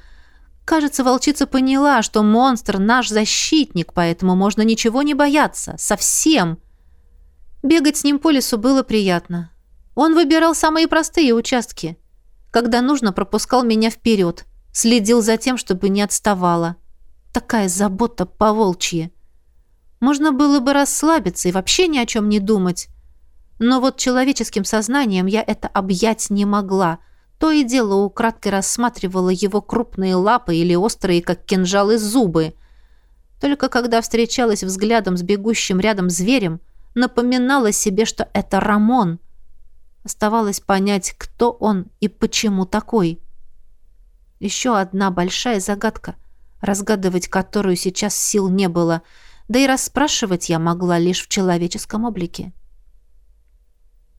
Кажется, волчица поняла, что монстр наш защитник, поэтому можно ничего не бояться. Совсем. Бегать с ним по лесу было приятно. Он выбирал самые простые участки. Когда нужно, пропускал меня вперед. Следил за тем, чтобы не отставала. Такая забота по-волчьи. Можно было бы расслабиться и вообще ни о чем не думать. Но вот человеческим сознанием я это объять не могла. То и дело украдкой рассматривала его крупные лапы или острые, как кинжалы, зубы. Только когда встречалась взглядом с бегущим рядом зверем, напоминала себе, что это Рамон — Оставалось понять, кто он и почему такой. Еще одна большая загадка, разгадывать которую сейчас сил не было, да и расспрашивать я могла лишь в человеческом облике.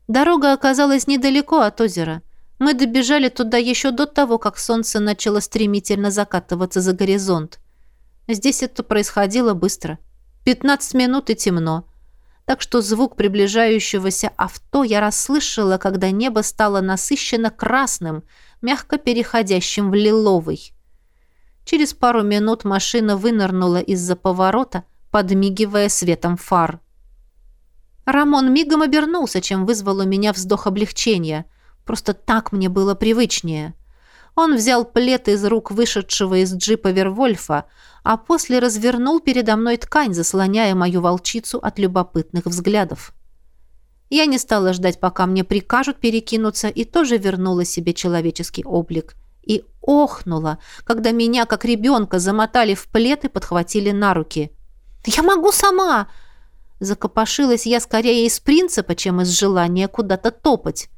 Дорога оказалась недалеко от озера. Мы добежали туда еще до того, как солнце начало стремительно закатываться за горизонт. Здесь это происходило быстро. Пятнадцать минут и темно так что звук приближающегося авто я расслышала, когда небо стало насыщенно красным, мягко переходящим в лиловый. Через пару минут машина вынырнула из-за поворота, подмигивая светом фар. Рамон мигом обернулся, чем вызвал у меня вздох облегчения. Просто так мне было привычнее. Он взял плед из рук вышедшего из джипа Вервольфа, а после развернул передо мной ткань, заслоняя мою волчицу от любопытных взглядов. Я не стала ждать, пока мне прикажут перекинуться, и тоже вернула себе человеческий облик. и охнула, когда меня, как ребенка, замотали в плед и подхватили на руки. «Я могу сама!» Закопошилась я скорее из принципа, чем из желания куда-то топать.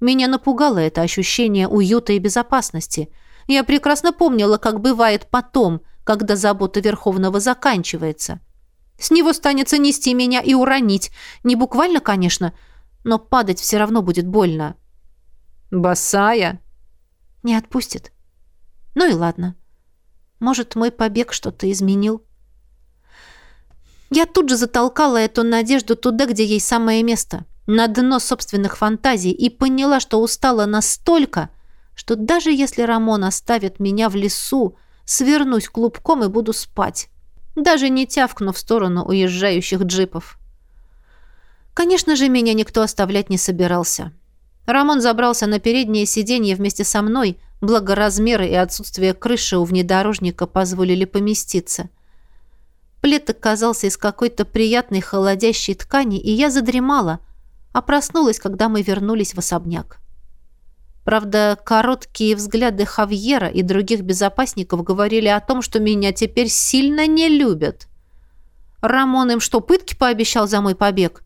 Меня напугало это ощущение уюта и безопасности. Я прекрасно помнила, как бывает потом, когда забота Верховного заканчивается. С него станется нести меня и уронить. Не буквально, конечно, но падать все равно будет больно. «Босая?» «Не отпустит. Ну и ладно. Может, мой побег что-то изменил?» Я тут же затолкала эту надежду туда, где ей самое место, на дно собственных фантазий, и поняла, что устала настолько, что даже если Рамон оставит меня в лесу, свернусь клубком и буду спать, даже не тявкну в сторону уезжающих джипов. Конечно же, меня никто оставлять не собирался. Рамон забрался на переднее сиденье вместе со мной, благо размеры и отсутствие крыши у внедорожника позволили поместиться. Плед оказался из какой-то приятной холодящей ткани, и я задремала, а проснулась, когда мы вернулись в особняк. Правда, короткие взгляды Хавьера и других безопасников говорили о том, что меня теперь сильно не любят. Рамон им что, пытки пообещал за мой побег?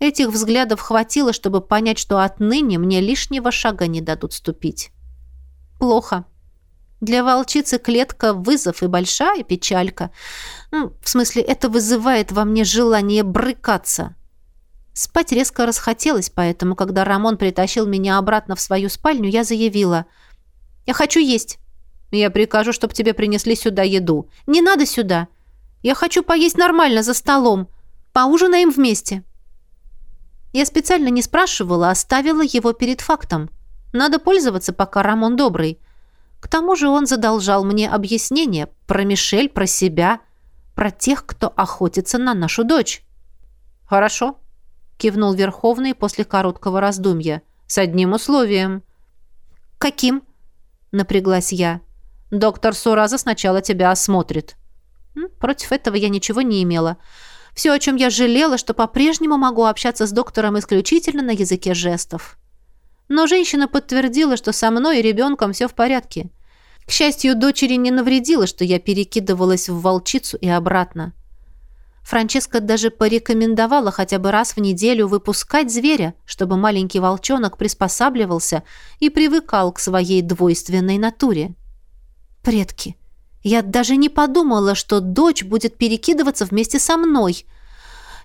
Этих взглядов хватило, чтобы понять, что отныне мне лишнего шага не дадут ступить. Плохо. Для волчицы клетка вызов и большая печалька. Ну, в смысле, это вызывает во мне желание брыкаться. Спать резко расхотелось, поэтому, когда Рамон притащил меня обратно в свою спальню, я заявила. «Я хочу есть. Я прикажу, чтобы тебе принесли сюда еду. Не надо сюда. Я хочу поесть нормально за столом. Поужинаем вместе». Я специально не спрашивала, оставила его перед фактом. Надо пользоваться, пока Рамон добрый. К тому же он задолжал мне объяснение про Мишель, про себя, про тех, кто охотится на нашу дочь. «Хорошо», — кивнул Верховный после короткого раздумья. «С одним условием». «Каким?» — напряглась я. «Доктор Сураза сначала тебя осмотрит». Против этого я ничего не имела. Все, о чем я жалела, что по-прежнему могу общаться с доктором исключительно на языке жестов. Но женщина подтвердила, что со мной и ребенком все в порядке. К счастью, дочери не навредило, что я перекидывалась в волчицу и обратно. Франческа даже порекомендовала хотя бы раз в неделю выпускать зверя, чтобы маленький волчонок приспосабливался и привыкал к своей двойственной натуре. Предки, я даже не подумала, что дочь будет перекидываться вместе со мной.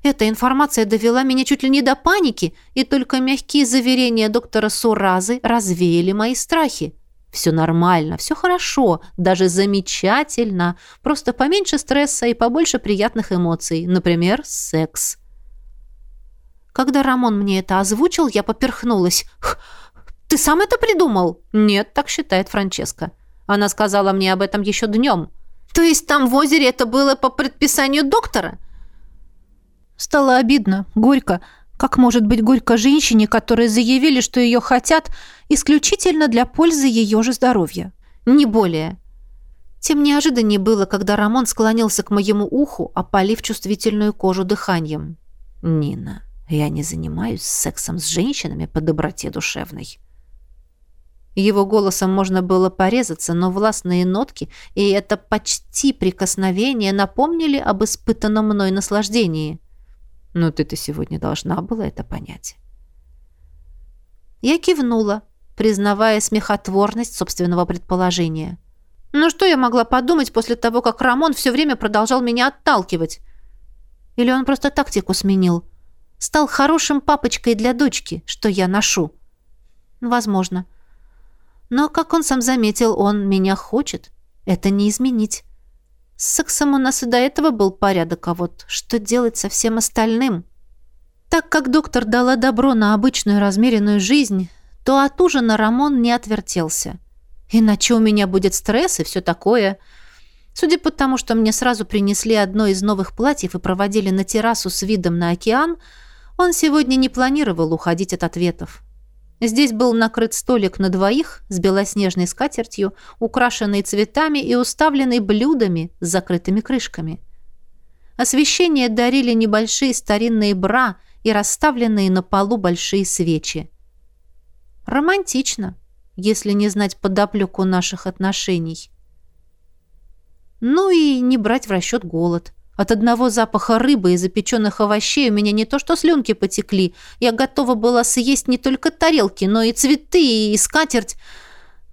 Эта информация довела меня чуть ли не до паники, и только мягкие заверения доктора Суразы развеяли мои страхи. Все нормально, все хорошо, даже замечательно. Просто поменьше стресса и побольше приятных эмоций. Например, секс. Когда Рамон мне это озвучил, я поперхнулась. «Ты сам это придумал?» «Нет, так считает Франческа. Она сказала мне об этом еще днем». «То есть там в озере это было по предписанию доктора?» Стало обидно, горько. Как может быть горько женщине, которые заявили, что ее хотят исключительно для пользы ее же здоровья? Не более. Тем неожиданнее было, когда Рамон склонился к моему уху, опалив чувствительную кожу дыханием. «Нина, я не занимаюсь сексом с женщинами по доброте душевной». Его голосом можно было порезаться, но властные нотки и это почти прикосновение напомнили об испытанном мной наслаждении. Но ты-то сегодня должна была это понять. Я кивнула, признавая смехотворность собственного предположения. Ну что я могла подумать после того, как Рамон все время продолжал меня отталкивать? Или он просто тактику сменил? Стал хорошим папочкой для дочки, что я ношу? Возможно. Но, как он сам заметил, он меня хочет. Это не изменить. С сексом у нас и до этого был порядок, а вот что делать со всем остальным? Так как доктор дала добро на обычную размеренную жизнь, то от ужина Рамон не отвертелся. Иначе у меня будет стресс и все такое. Судя по тому, что мне сразу принесли одно из новых платьев и проводили на террасу с видом на океан, он сегодня не планировал уходить от ответов. Здесь был накрыт столик на двоих с белоснежной скатертью, украшенный цветами и уставленный блюдами с закрытыми крышками. Освещение дарили небольшие старинные бра и расставленные на полу большие свечи. Романтично. если не знать подоплеку наших отношений. Ну и не брать в расчет голод. От одного запаха рыбы и запеченных овощей у меня не то что слюнки потекли, я готова была съесть не только тарелки, но и цветы, и скатерть.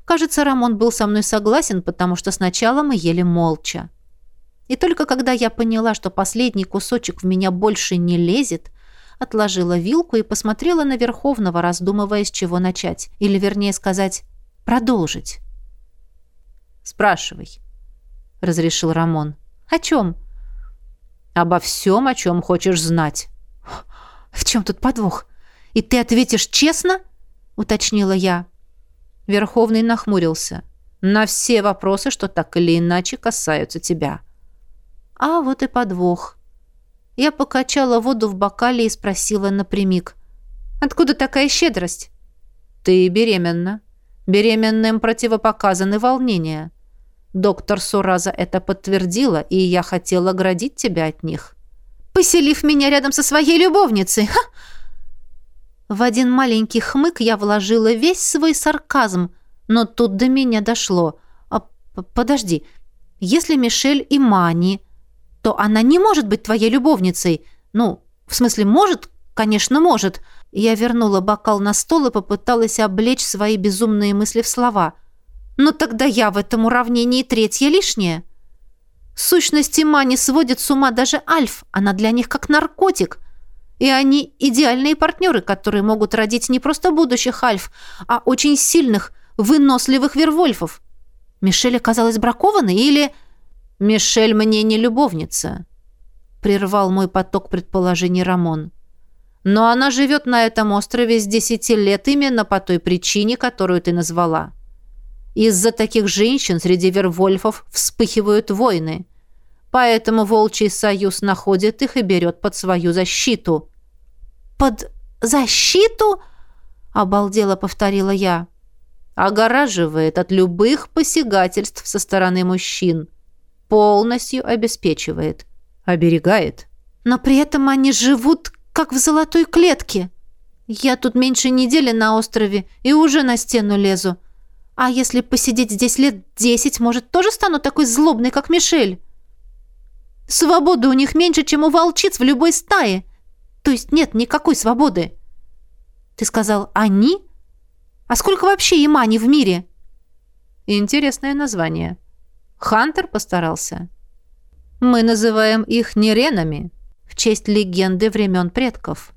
Кажется, Рамон был со мной согласен, потому что сначала мы ели молча. И только когда я поняла, что последний кусочек в меня больше не лезет, отложила вилку и посмотрела на Верховного, раздумывая, с чего начать. Или, вернее сказать, продолжить. «Спрашивай», — разрешил Рамон. «О чем?» Обо всем, о чем хочешь знать. В чем тут подвох? И ты ответишь честно? Уточнила я. Верховный нахмурился. На все вопросы, что так или иначе касаются тебя. А вот и подвох. Я покачала воду в бокале и спросила напрямик. «Откуда такая щедрость?» «Ты беременна. Беременным противопоказаны волнения. Доктор Сураза это подтвердила, и я хотела оградить тебя от них. Поселив меня рядом со своей любовницей. Ха! В один маленький хмык я вложила весь свой сарказм, но тут до меня дошло. А, подожди, если Мишель и Мани, то она не может быть твоей любовницей. Ну, в смысле, может? Конечно, может. Я вернула бокал на стол и попыталась облечь свои безумные мысли в слова – но тогда я в этом уравнении третья лишняя. Сущности Мани сводит с ума даже Альф, она для них как наркотик. И они идеальные партнеры, которые могут родить не просто будущих Альф, а очень сильных, выносливых вервольфов. Мишель оказалась бракованной или... «Мишель мне не любовница», — прервал мой поток предположений Рамон. «Но она живет на этом острове с десяти лет именно по той причине, которую ты назвала. Из-за таких женщин среди вервольфов вспыхивают войны. Поэтому Волчий Союз находит их и берет под свою защиту. «Под защиту?» — обалдело повторила я. «Огораживает от любых посягательств со стороны мужчин. Полностью обеспечивает. Оберегает». «Но при этом они живут, как в золотой клетке. Я тут меньше недели на острове и уже на стену лезу. А если посидеть здесь лет десять, может, тоже стану такой злобной, как Мишель? Свободы у них меньше, чем у волчиц в любой стае. То есть нет никакой свободы. Ты сказал «они»? А сколько вообще имани в мире? Интересное название. Хантер постарался. Мы называем их неренами в честь легенды времен предков.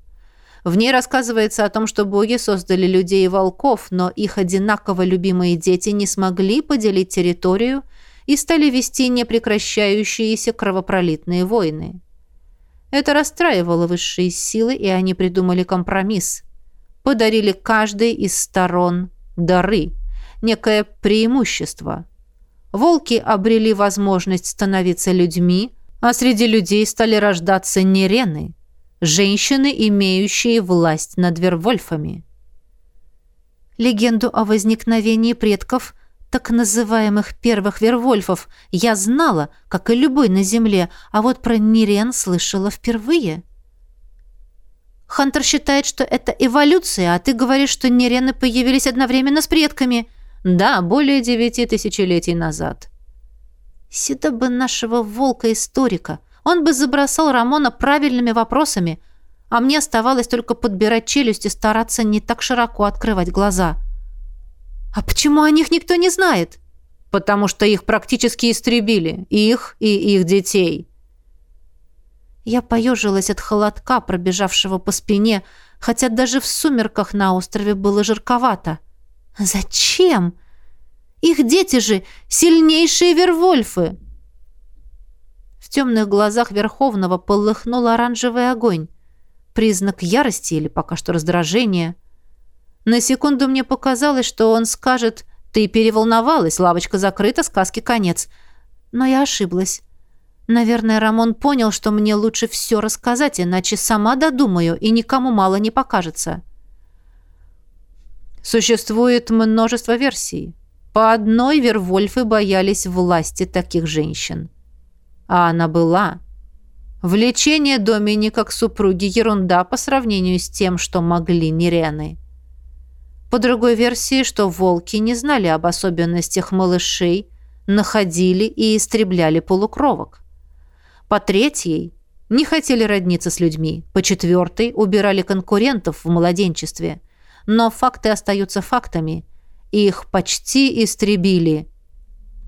В ней рассказывается о том, что боги создали людей и волков, но их одинаково любимые дети не смогли поделить территорию и стали вести непрекращающиеся кровопролитные войны. Это расстраивало высшие силы, и они придумали компромисс. Подарили каждой из сторон дары, некое преимущество. Волки обрели возможность становиться людьми, а среди людей стали рождаться нерены – женщины, имеющие власть над вервольфами. Легенду о возникновении предков, так называемых первых вервольфов, я знала, как и любой на Земле, а вот про Нирен слышала впервые. Хантер считает, что это эволюция, а ты говоришь, что Нирены появились одновременно с предками. Да, более девяти тысячелетий назад. Сюда бы нашего волка-историка — он бы забросал Рамона правильными вопросами, а мне оставалось только подбирать челюсть и стараться не так широко открывать глаза. «А почему о них никто не знает?» «Потому что их практически истребили. Их и их детей». Я поежилась от холодка, пробежавшего по спине, хотя даже в сумерках на острове было жарковато. «Зачем? Их дети же сильнейшие вервольфы!» Темных глазах Верховного полыхнул оранжевый огонь. Признак ярости или пока что раздражения. На секунду мне показалось, что он скажет «Ты переволновалась, лавочка закрыта, сказки конец». Но я ошиблась. Наверное, Рамон понял, что мне лучше все рассказать, иначе сама додумаю, и никому мало не покажется. Существует множество версий. По одной Вервольфы боялись власти таких женщин. А она была. Влечение Доминика к супруге ерунда по сравнению с тем, что могли Нерены. По другой версии, что волки не знали об особенностях малышей, находили и истребляли полукровок. По третьей, не хотели родниться с людьми. По четвертой, убирали конкурентов в младенчестве. Но факты остаются фактами. Их почти истребили.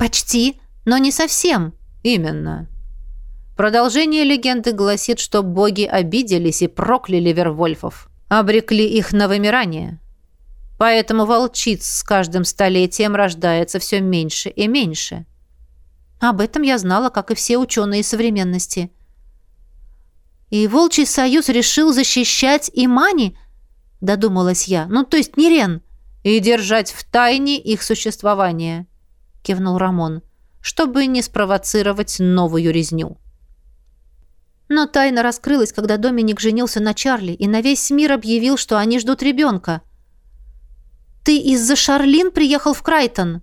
Почти, но не совсем. Именно. Продолжение легенды гласит, что боги обиделись и прокляли Вервольфов. Обрекли их на вымирание. Поэтому волчиц с каждым столетием рождается все меньше и меньше. Об этом я знала, как и все ученые современности. И Волчий Союз решил защищать Имани, додумалась я. Ну, то есть Нерен. И держать в тайне их существование, кивнул Рамон, чтобы не спровоцировать новую резню. Но тайна раскрылась, когда Доминик женился на Чарли и на весь мир объявил, что они ждут ребенка. Ты из-за Шарлин приехал в Крайтон?»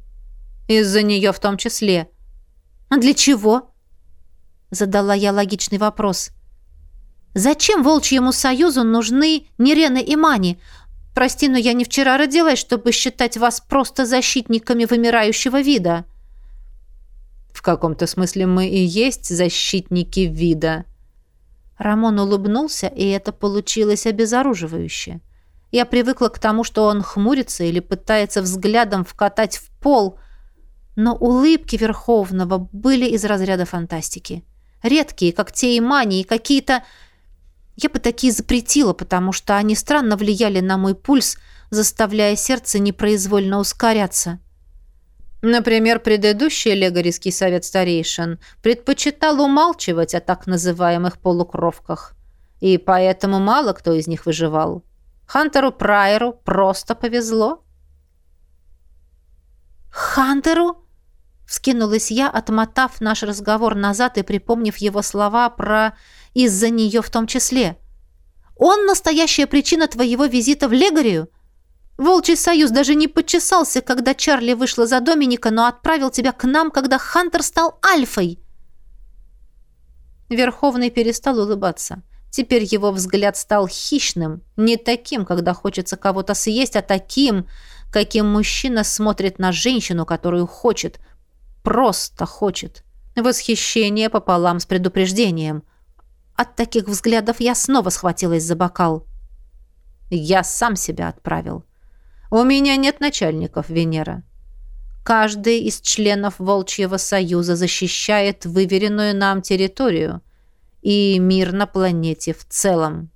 «Из-за нее в том числе». «А для чего?» Задала я логичный вопрос. «Зачем Волчьему Союзу нужны Нерена и Мани? Прости, но я не вчера родилась, чтобы считать вас просто защитниками вымирающего вида». «В каком-то смысле мы и есть защитники вида». Рамон улыбнулся, и это получилось обезоруживающе. Я привыкла к тому, что он хмурится или пытается взглядом вкатать в пол, но улыбки Верховного были из разряда фантастики. Редкие, как те и какие-то... Я бы такие запретила, потому что они странно влияли на мой пульс, заставляя сердце непроизвольно ускоряться. Например, предыдущий Легорийский совет старейшин предпочитал умалчивать о так называемых полукровках, и поэтому мало кто из них выживал. Хантеру Прайеру просто повезло. «Хантеру?» — вскинулась я, отмотав наш разговор назад и припомнив его слова про «из-за нее в том числе». «Он настоящая причина твоего визита в Легорию? Волчий Союз даже не подчесался, когда Чарли вышла за Доминика, но отправил тебя к нам, когда Хантер стал Альфой». Верховный перестал улыбаться. Теперь его взгляд стал хищным, не таким, когда хочется кого-то съесть, а таким, каким мужчина смотрит на женщину, которую хочет, просто хочет. Восхищение пополам с предупреждением. От таких взглядов я снова схватилась за бокал. Я сам себя отправил. У меня нет начальников, Венера. Каждый из членов Волчьего Союза защищает выверенную нам территорию – и мир на планете в целом.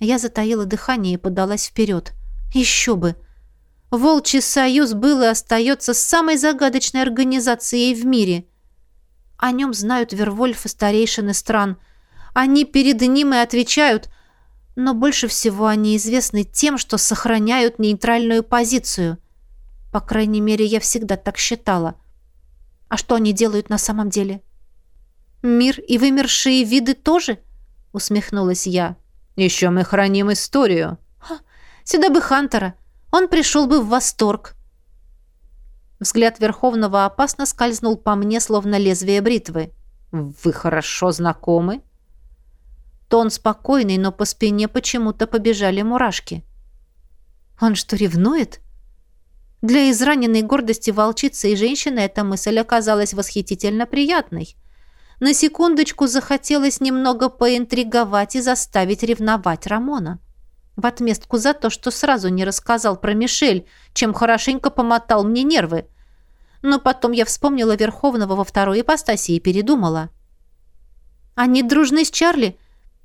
Я затаила дыхание и подалась вперед. Еще бы! Волчий Союз был и остается самой загадочной организацией в мире. О нем знают Вервольф и старейшины стран. Они перед ним и отвечают, но больше всего они известны тем, что сохраняют нейтральную позицию. По крайней мере, я всегда так считала. А что они делают на самом деле? «Мир и вымершие виды тоже?» — усмехнулась я. «Еще мы храним историю». Ха, «Сюда бы Хантера. Он пришел бы в восторг». Взгляд Верховного опасно скользнул по мне, словно лезвие бритвы. «Вы хорошо знакомы?» Тон спокойный, но по спине почему-то побежали мурашки. «Он что, ревнует?» Для израненной гордости волчицы и женщины эта мысль оказалась восхитительно приятной. На секундочку захотелось немного поинтриговать и заставить ревновать Рамона. В отместку за то, что сразу не рассказал про Мишель, чем хорошенько помотал мне нервы. Но потом я вспомнила Верховного во второй ипостаси и передумала. Они дружны с Чарли.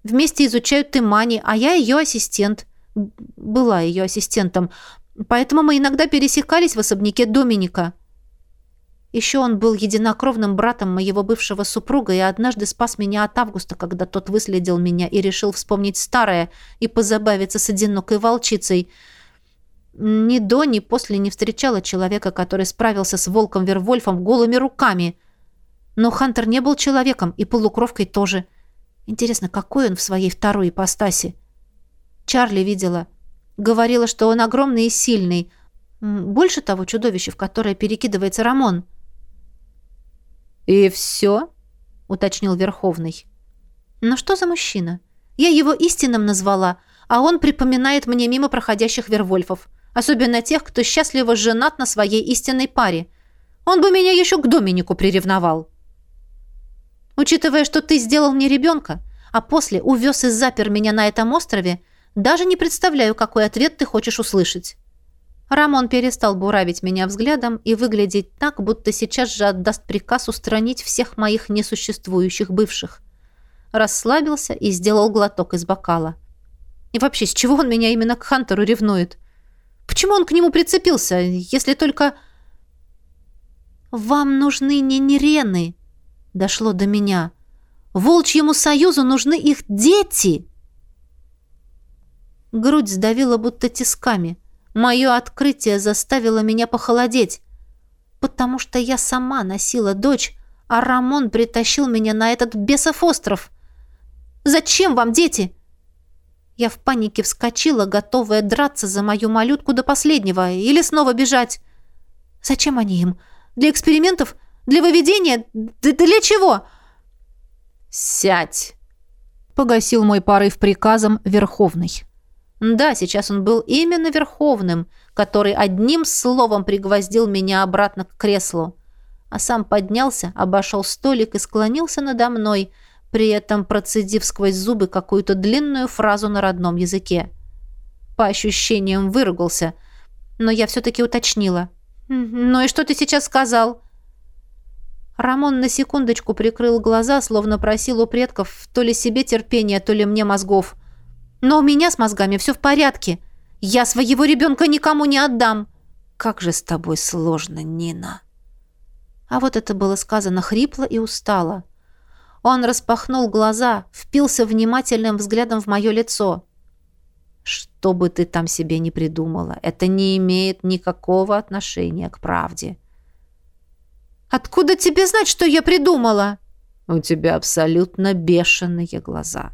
Вместе изучают Тимани, а я ее ассистент. Была ее ассистентом. Поэтому мы иногда пересекались в особняке Доминика. Еще он был единокровным братом моего бывшего супруга и однажды спас меня от Августа, когда тот выследил меня и решил вспомнить старое и позабавиться с одинокой волчицей. Ни до, ни после не встречала человека, который справился с волком Вервольфом голыми руками. Но Хантер не был человеком, и полукровкой тоже. Интересно, какой он в своей второй ипостаси? Чарли видела. Говорила, что он огромный и сильный. Больше того чудовища, в которое перекидывается Рамон — «И все?» — уточнил Верховный. «Но что за мужчина? Я его истинным назвала, а он припоминает мне мимо проходящих вервольфов, особенно тех, кто счастливо женат на своей истинной паре. Он бы меня еще к Доминику приревновал. Учитывая, что ты сделал мне ребенка, а после увез и запер меня на этом острове, даже не представляю, какой ответ ты хочешь услышать». Рамон перестал буравить меня взглядом и выглядеть так, будто сейчас же отдаст приказ устранить всех моих несуществующих бывших. Расслабился и сделал глоток из бокала. И вообще, с чего он меня именно к Хантеру ревнует? Почему он к нему прицепился, если только... «Вам нужны не нерены», — дошло до меня. «Волчьему союзу нужны их дети!» Грудь сдавила будто тисками. Мое открытие заставило меня похолодеть, потому что я сама носила дочь, а Рамон притащил меня на этот бесов остров. «Зачем вам дети?» Я в панике вскочила, готовая драться за мою малютку до последнего или снова бежать. «Зачем они им? Для экспериментов? Для выведения? Д для чего?» «Сядь!» — погасил мой порыв приказом Верховный. Да, сейчас он был именно Верховным, который одним словом пригвоздил меня обратно к креслу, а сам поднялся, обошел столик и склонился надо мной, при этом процедив сквозь зубы какую-то длинную фразу на родном языке. По ощущениям выругался, но я все-таки уточнила. «Ну и что ты сейчас сказал?» Рамон на секундочку прикрыл глаза, словно просил у предков то ли себе терпения, то ли мне мозгов. Но у меня с мозгами все в порядке. Я своего ребенка никому не отдам. Как же с тобой сложно, Нина. А вот это было сказано хрипло и устало. Он распахнул глаза, впился внимательным взглядом в мое лицо. Что бы ты там себе не придумала, это не имеет никакого отношения к правде. Откуда тебе знать, что я придумала? У тебя абсолютно бешеные глаза.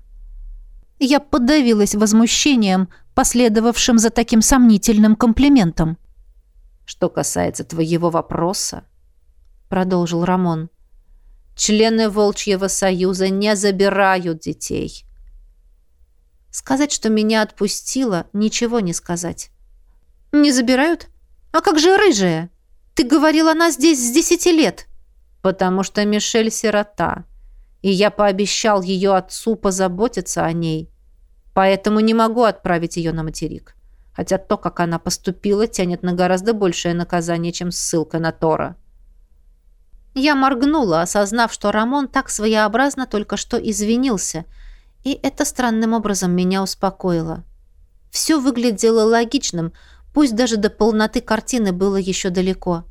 Я подавилась возмущением, последовавшим за таким сомнительным комплиментом. «Что касается твоего вопроса», — продолжил Рамон, «члены Волчьего Союза не забирают детей». Сказать, что меня отпустило, ничего не сказать. «Не забирают? А как же рыжая? Ты говорила, она здесь с десяти лет». «Потому что Мишель сирота», и я пообещал ее отцу позаботиться о ней. Поэтому не могу отправить ее на материк. Хотя то, как она поступила, тянет на гораздо большее наказание, чем ссылка на Тора. Я моргнула, осознав, что Рамон так своеобразно только что извинился, и это странным образом меня успокоило. Все выглядело логичным, пусть даже до полноты картины было еще далеко.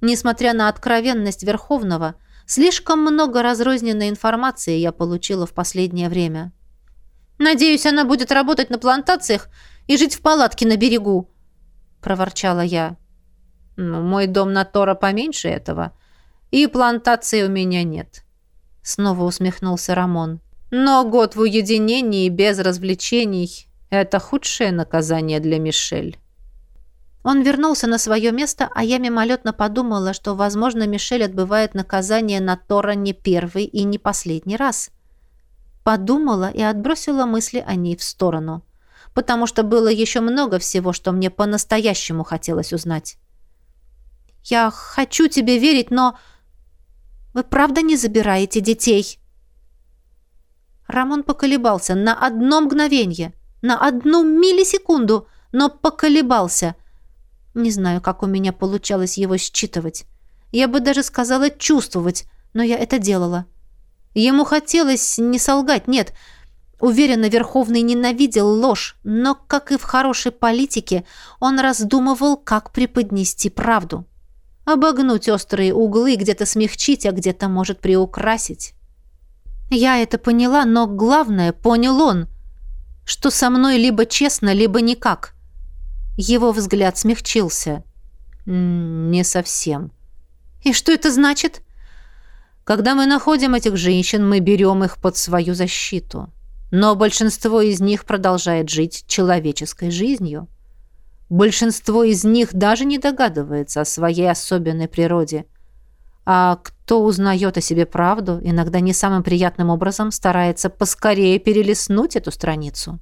Несмотря на откровенность Верховного, Слишком много разрозненной информации я получила в последнее время. «Надеюсь, она будет работать на плантациях и жить в палатке на берегу», — проворчала я. «Ну, мой дом на Тора поменьше этого, и плантации у меня нет», — снова усмехнулся Рамон. «Но год в уединении без развлечений — это худшее наказание для Мишель». Он вернулся на свое место, а я мимолетно подумала, что, возможно, Мишель отбывает наказание на Тора не первый и не последний раз. Подумала и отбросила мысли о ней в сторону. Потому что было еще много всего, что мне по-настоящему хотелось узнать. «Я хочу тебе верить, но... Вы правда не забираете детей?» Рамон поколебался на одно мгновение, на одну миллисекунду, но поколебался – не знаю, как у меня получалось его считывать. Я бы даже сказала чувствовать, но я это делала. Ему хотелось не солгать, нет. Уверенно, Верховный ненавидел ложь, но, как и в хорошей политике, он раздумывал, как преподнести правду. Обогнуть острые углы, где-то смягчить, а где-то, может, приукрасить. Я это поняла, но главное, понял он, что со мной либо честно, либо никак. Его взгляд смягчился. «Не совсем». «И что это значит?» «Когда мы находим этих женщин, мы берем их под свою защиту. Но большинство из них продолжает жить человеческой жизнью. Большинство из них даже не догадывается о своей особенной природе. А кто узнает о себе правду, иногда не самым приятным образом старается поскорее перелистнуть эту страницу».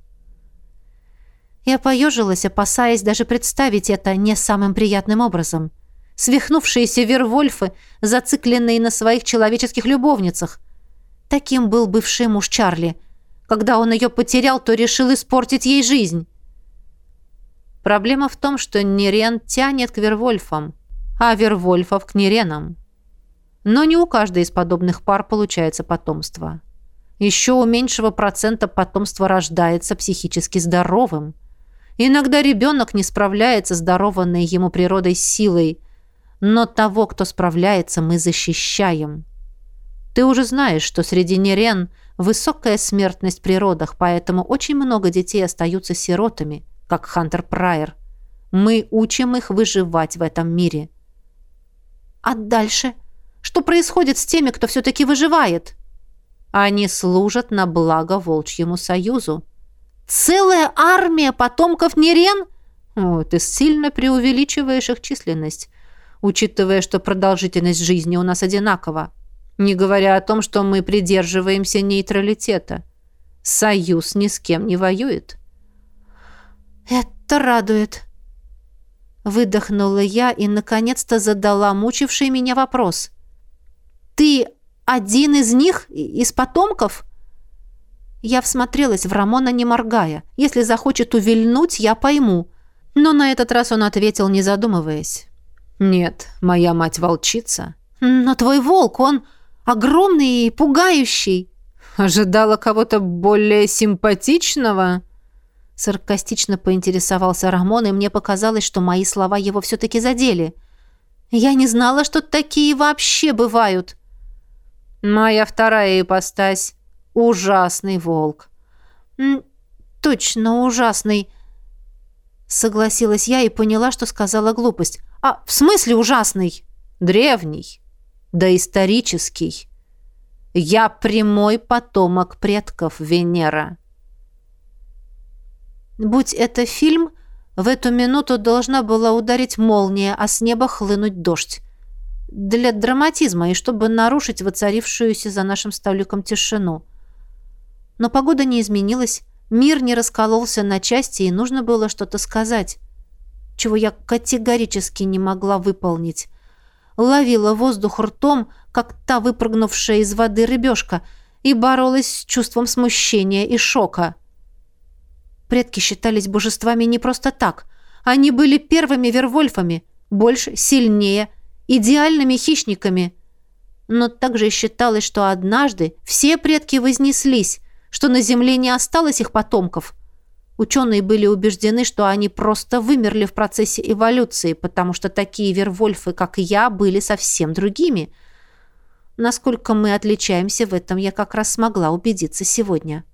Я поежилась, опасаясь даже представить это не самым приятным образом. Свихнувшиеся вервольфы, зацикленные на своих человеческих любовницах. Таким был бывший муж Чарли. Когда он ее потерял, то решил испортить ей жизнь. Проблема в том, что Нерен тянет к Вервольфам, а Вервольфов к Неренам. Но не у каждой из подобных пар получается потомство. Еще у меньшего процента потомства рождается психически здоровым. Иногда ребенок не справляется с дарованной ему природой силой, но того, кто справляется, мы защищаем. Ты уже знаешь, что среди нерен высокая смертность при родах, поэтому очень много детей остаются сиротами, как Хантер Прайер. Мы учим их выживать в этом мире. А дальше? Что происходит с теми, кто все-таки выживает? Они служат на благо Волчьему Союзу. Целая армия потомков Нерен? О, ты сильно преувеличиваешь их численность, учитывая, что продолжительность жизни у нас одинакова. Не говоря о том, что мы придерживаемся нейтралитета. Союз ни с кем не воюет. Это радует. Выдохнула я и, наконец-то, задала мучивший меня вопрос. «Ты один из них? Из потомков?» Я всмотрелась в Рамона, не моргая. Если захочет увильнуть, я пойму. Но на этот раз он ответил, не задумываясь. «Нет, моя мать волчица». «Но твой волк, он огромный и пугающий». «Ожидала кого-то более симпатичного?» Саркастично поинтересовался Рамон, и мне показалось, что мои слова его все-таки задели. «Я не знала, что такие вообще бывают». «Моя вторая ипостась — ужасный волк». «Точно ужасный», — согласилась я и поняла, что сказала глупость. «А в смысле ужасный?» «Древний, доисторический. Я прямой потомок предков Венера». Будь это фильм, в эту минуту должна была ударить молния, а с неба хлынуть дождь. Для драматизма и чтобы нарушить воцарившуюся за нашим столиком тишину. Но погода не изменилась, мир не раскололся на части, и нужно было что-то сказать, чего я категорически не могла выполнить. Ловила воздух ртом, как та выпрыгнувшая из воды рыбешка, и боролась с чувством смущения и шока. Предки считались божествами не просто так. Они были первыми вервольфами, больше, сильнее, идеальными хищниками. Но также считалось, что однажды все предки вознеслись, что на Земле не осталось их потомков. Ученые были убеждены, что они просто вымерли в процессе эволюции, потому что такие вервольфы, как я, были совсем другими. Насколько мы отличаемся в этом, я как раз смогла убедиться сегодня.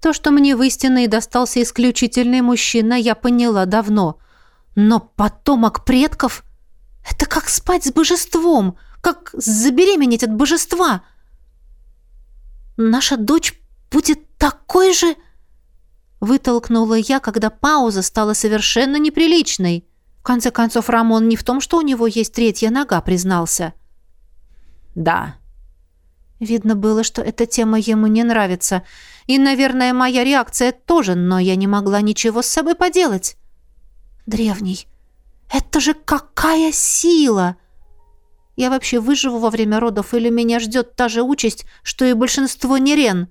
То, что мне в истинной достался исключительный мужчина, я поняла давно. Но потомок предков — это как спать с божеством, как забеременеть от божества. Наша дочь будет такой же... Вытолкнула я, когда пауза стала совершенно неприличной. В конце концов, Рамон не в том, что у него есть третья нога, признался. «Да». Видно было, что эта тема ему не нравится — и, наверное, моя реакция тоже, но я не могла ничего с собой поделать. Древний. Это же какая сила! Я вообще выживу во время родов или меня ждет та же участь, что и большинство нерен?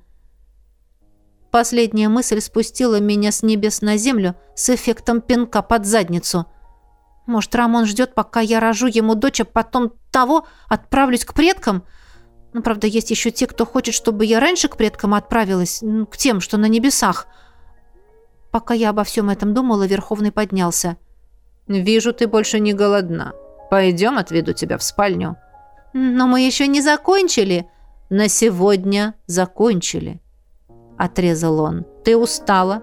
Последняя мысль спустила меня с небес на землю с эффектом пинка под задницу. Может, Рамон ждет, пока я рожу ему дочь, а потом того отправлюсь к предкам — ну, правда, есть еще те, кто хочет, чтобы я раньше к предкам отправилась, к тем, что на небесах. Пока я обо всем этом думала, Верховный поднялся. «Вижу, ты больше не голодна. Пойдем, отведу тебя в спальню». «Но мы еще не закончили». «На сегодня закончили», — отрезал он. «Ты устала?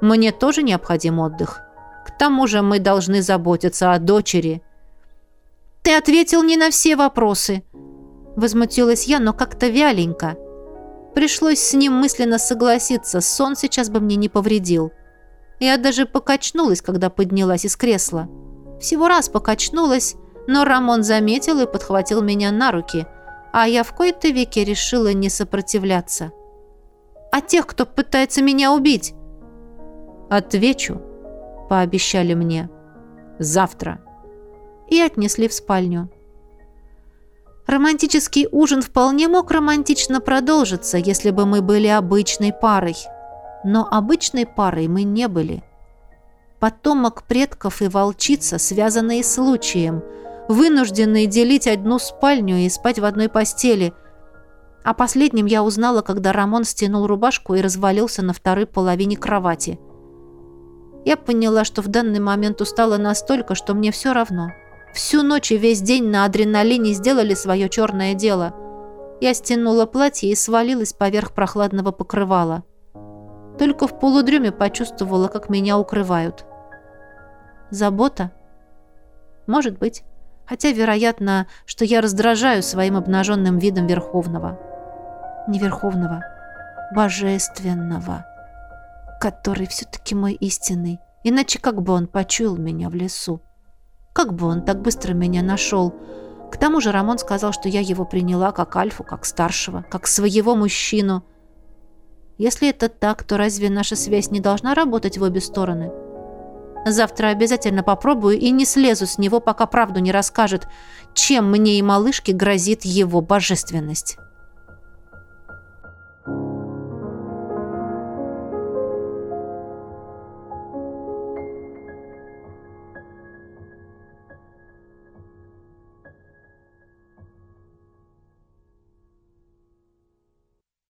Мне тоже необходим отдых. К тому же мы должны заботиться о дочери». «Ты ответил не на все вопросы», Возмутилась я, но как-то вяленько. Пришлось с ним мысленно согласиться, сон сейчас бы мне не повредил. Я даже покачнулась, когда поднялась из кресла. Всего раз покачнулась, но Рамон заметил и подхватил меня на руки, а я в кои-то веке решила не сопротивляться. «А тех, кто пытается меня убить?» «Отвечу», — пообещали мне. «Завтра». И отнесли в спальню. Романтический ужин вполне мог романтично продолжиться, если бы мы были обычной парой. Но обычной парой мы не были. Потомок предков и волчица, связанные случаем, вынужденные делить одну спальню и спать в одной постели. О последнем я узнала, когда Рамон стянул рубашку и развалился на второй половине кровати. Я поняла, что в данный момент устала настолько, что мне все равно – Всю ночь и весь день на адреналине сделали свое черное дело. Я стянула платье и свалилась поверх прохладного покрывала. Только в полудреме почувствовала, как меня укрывают. Забота? Может быть. Хотя, вероятно, что я раздражаю своим обнаженным видом Верховного. Не Верховного, Божественного, который все-таки мой истинный. Иначе как бы он почуял меня в лесу? Как бы он так быстро меня нашел? К тому же Рамон сказал, что я его приняла как альфу, как старшего, как своего мужчину. Если это так, то разве наша связь не должна работать в обе стороны? Завтра обязательно попробую и не слезу с него, пока правду не расскажет, чем мне и малышке грозит его божественность».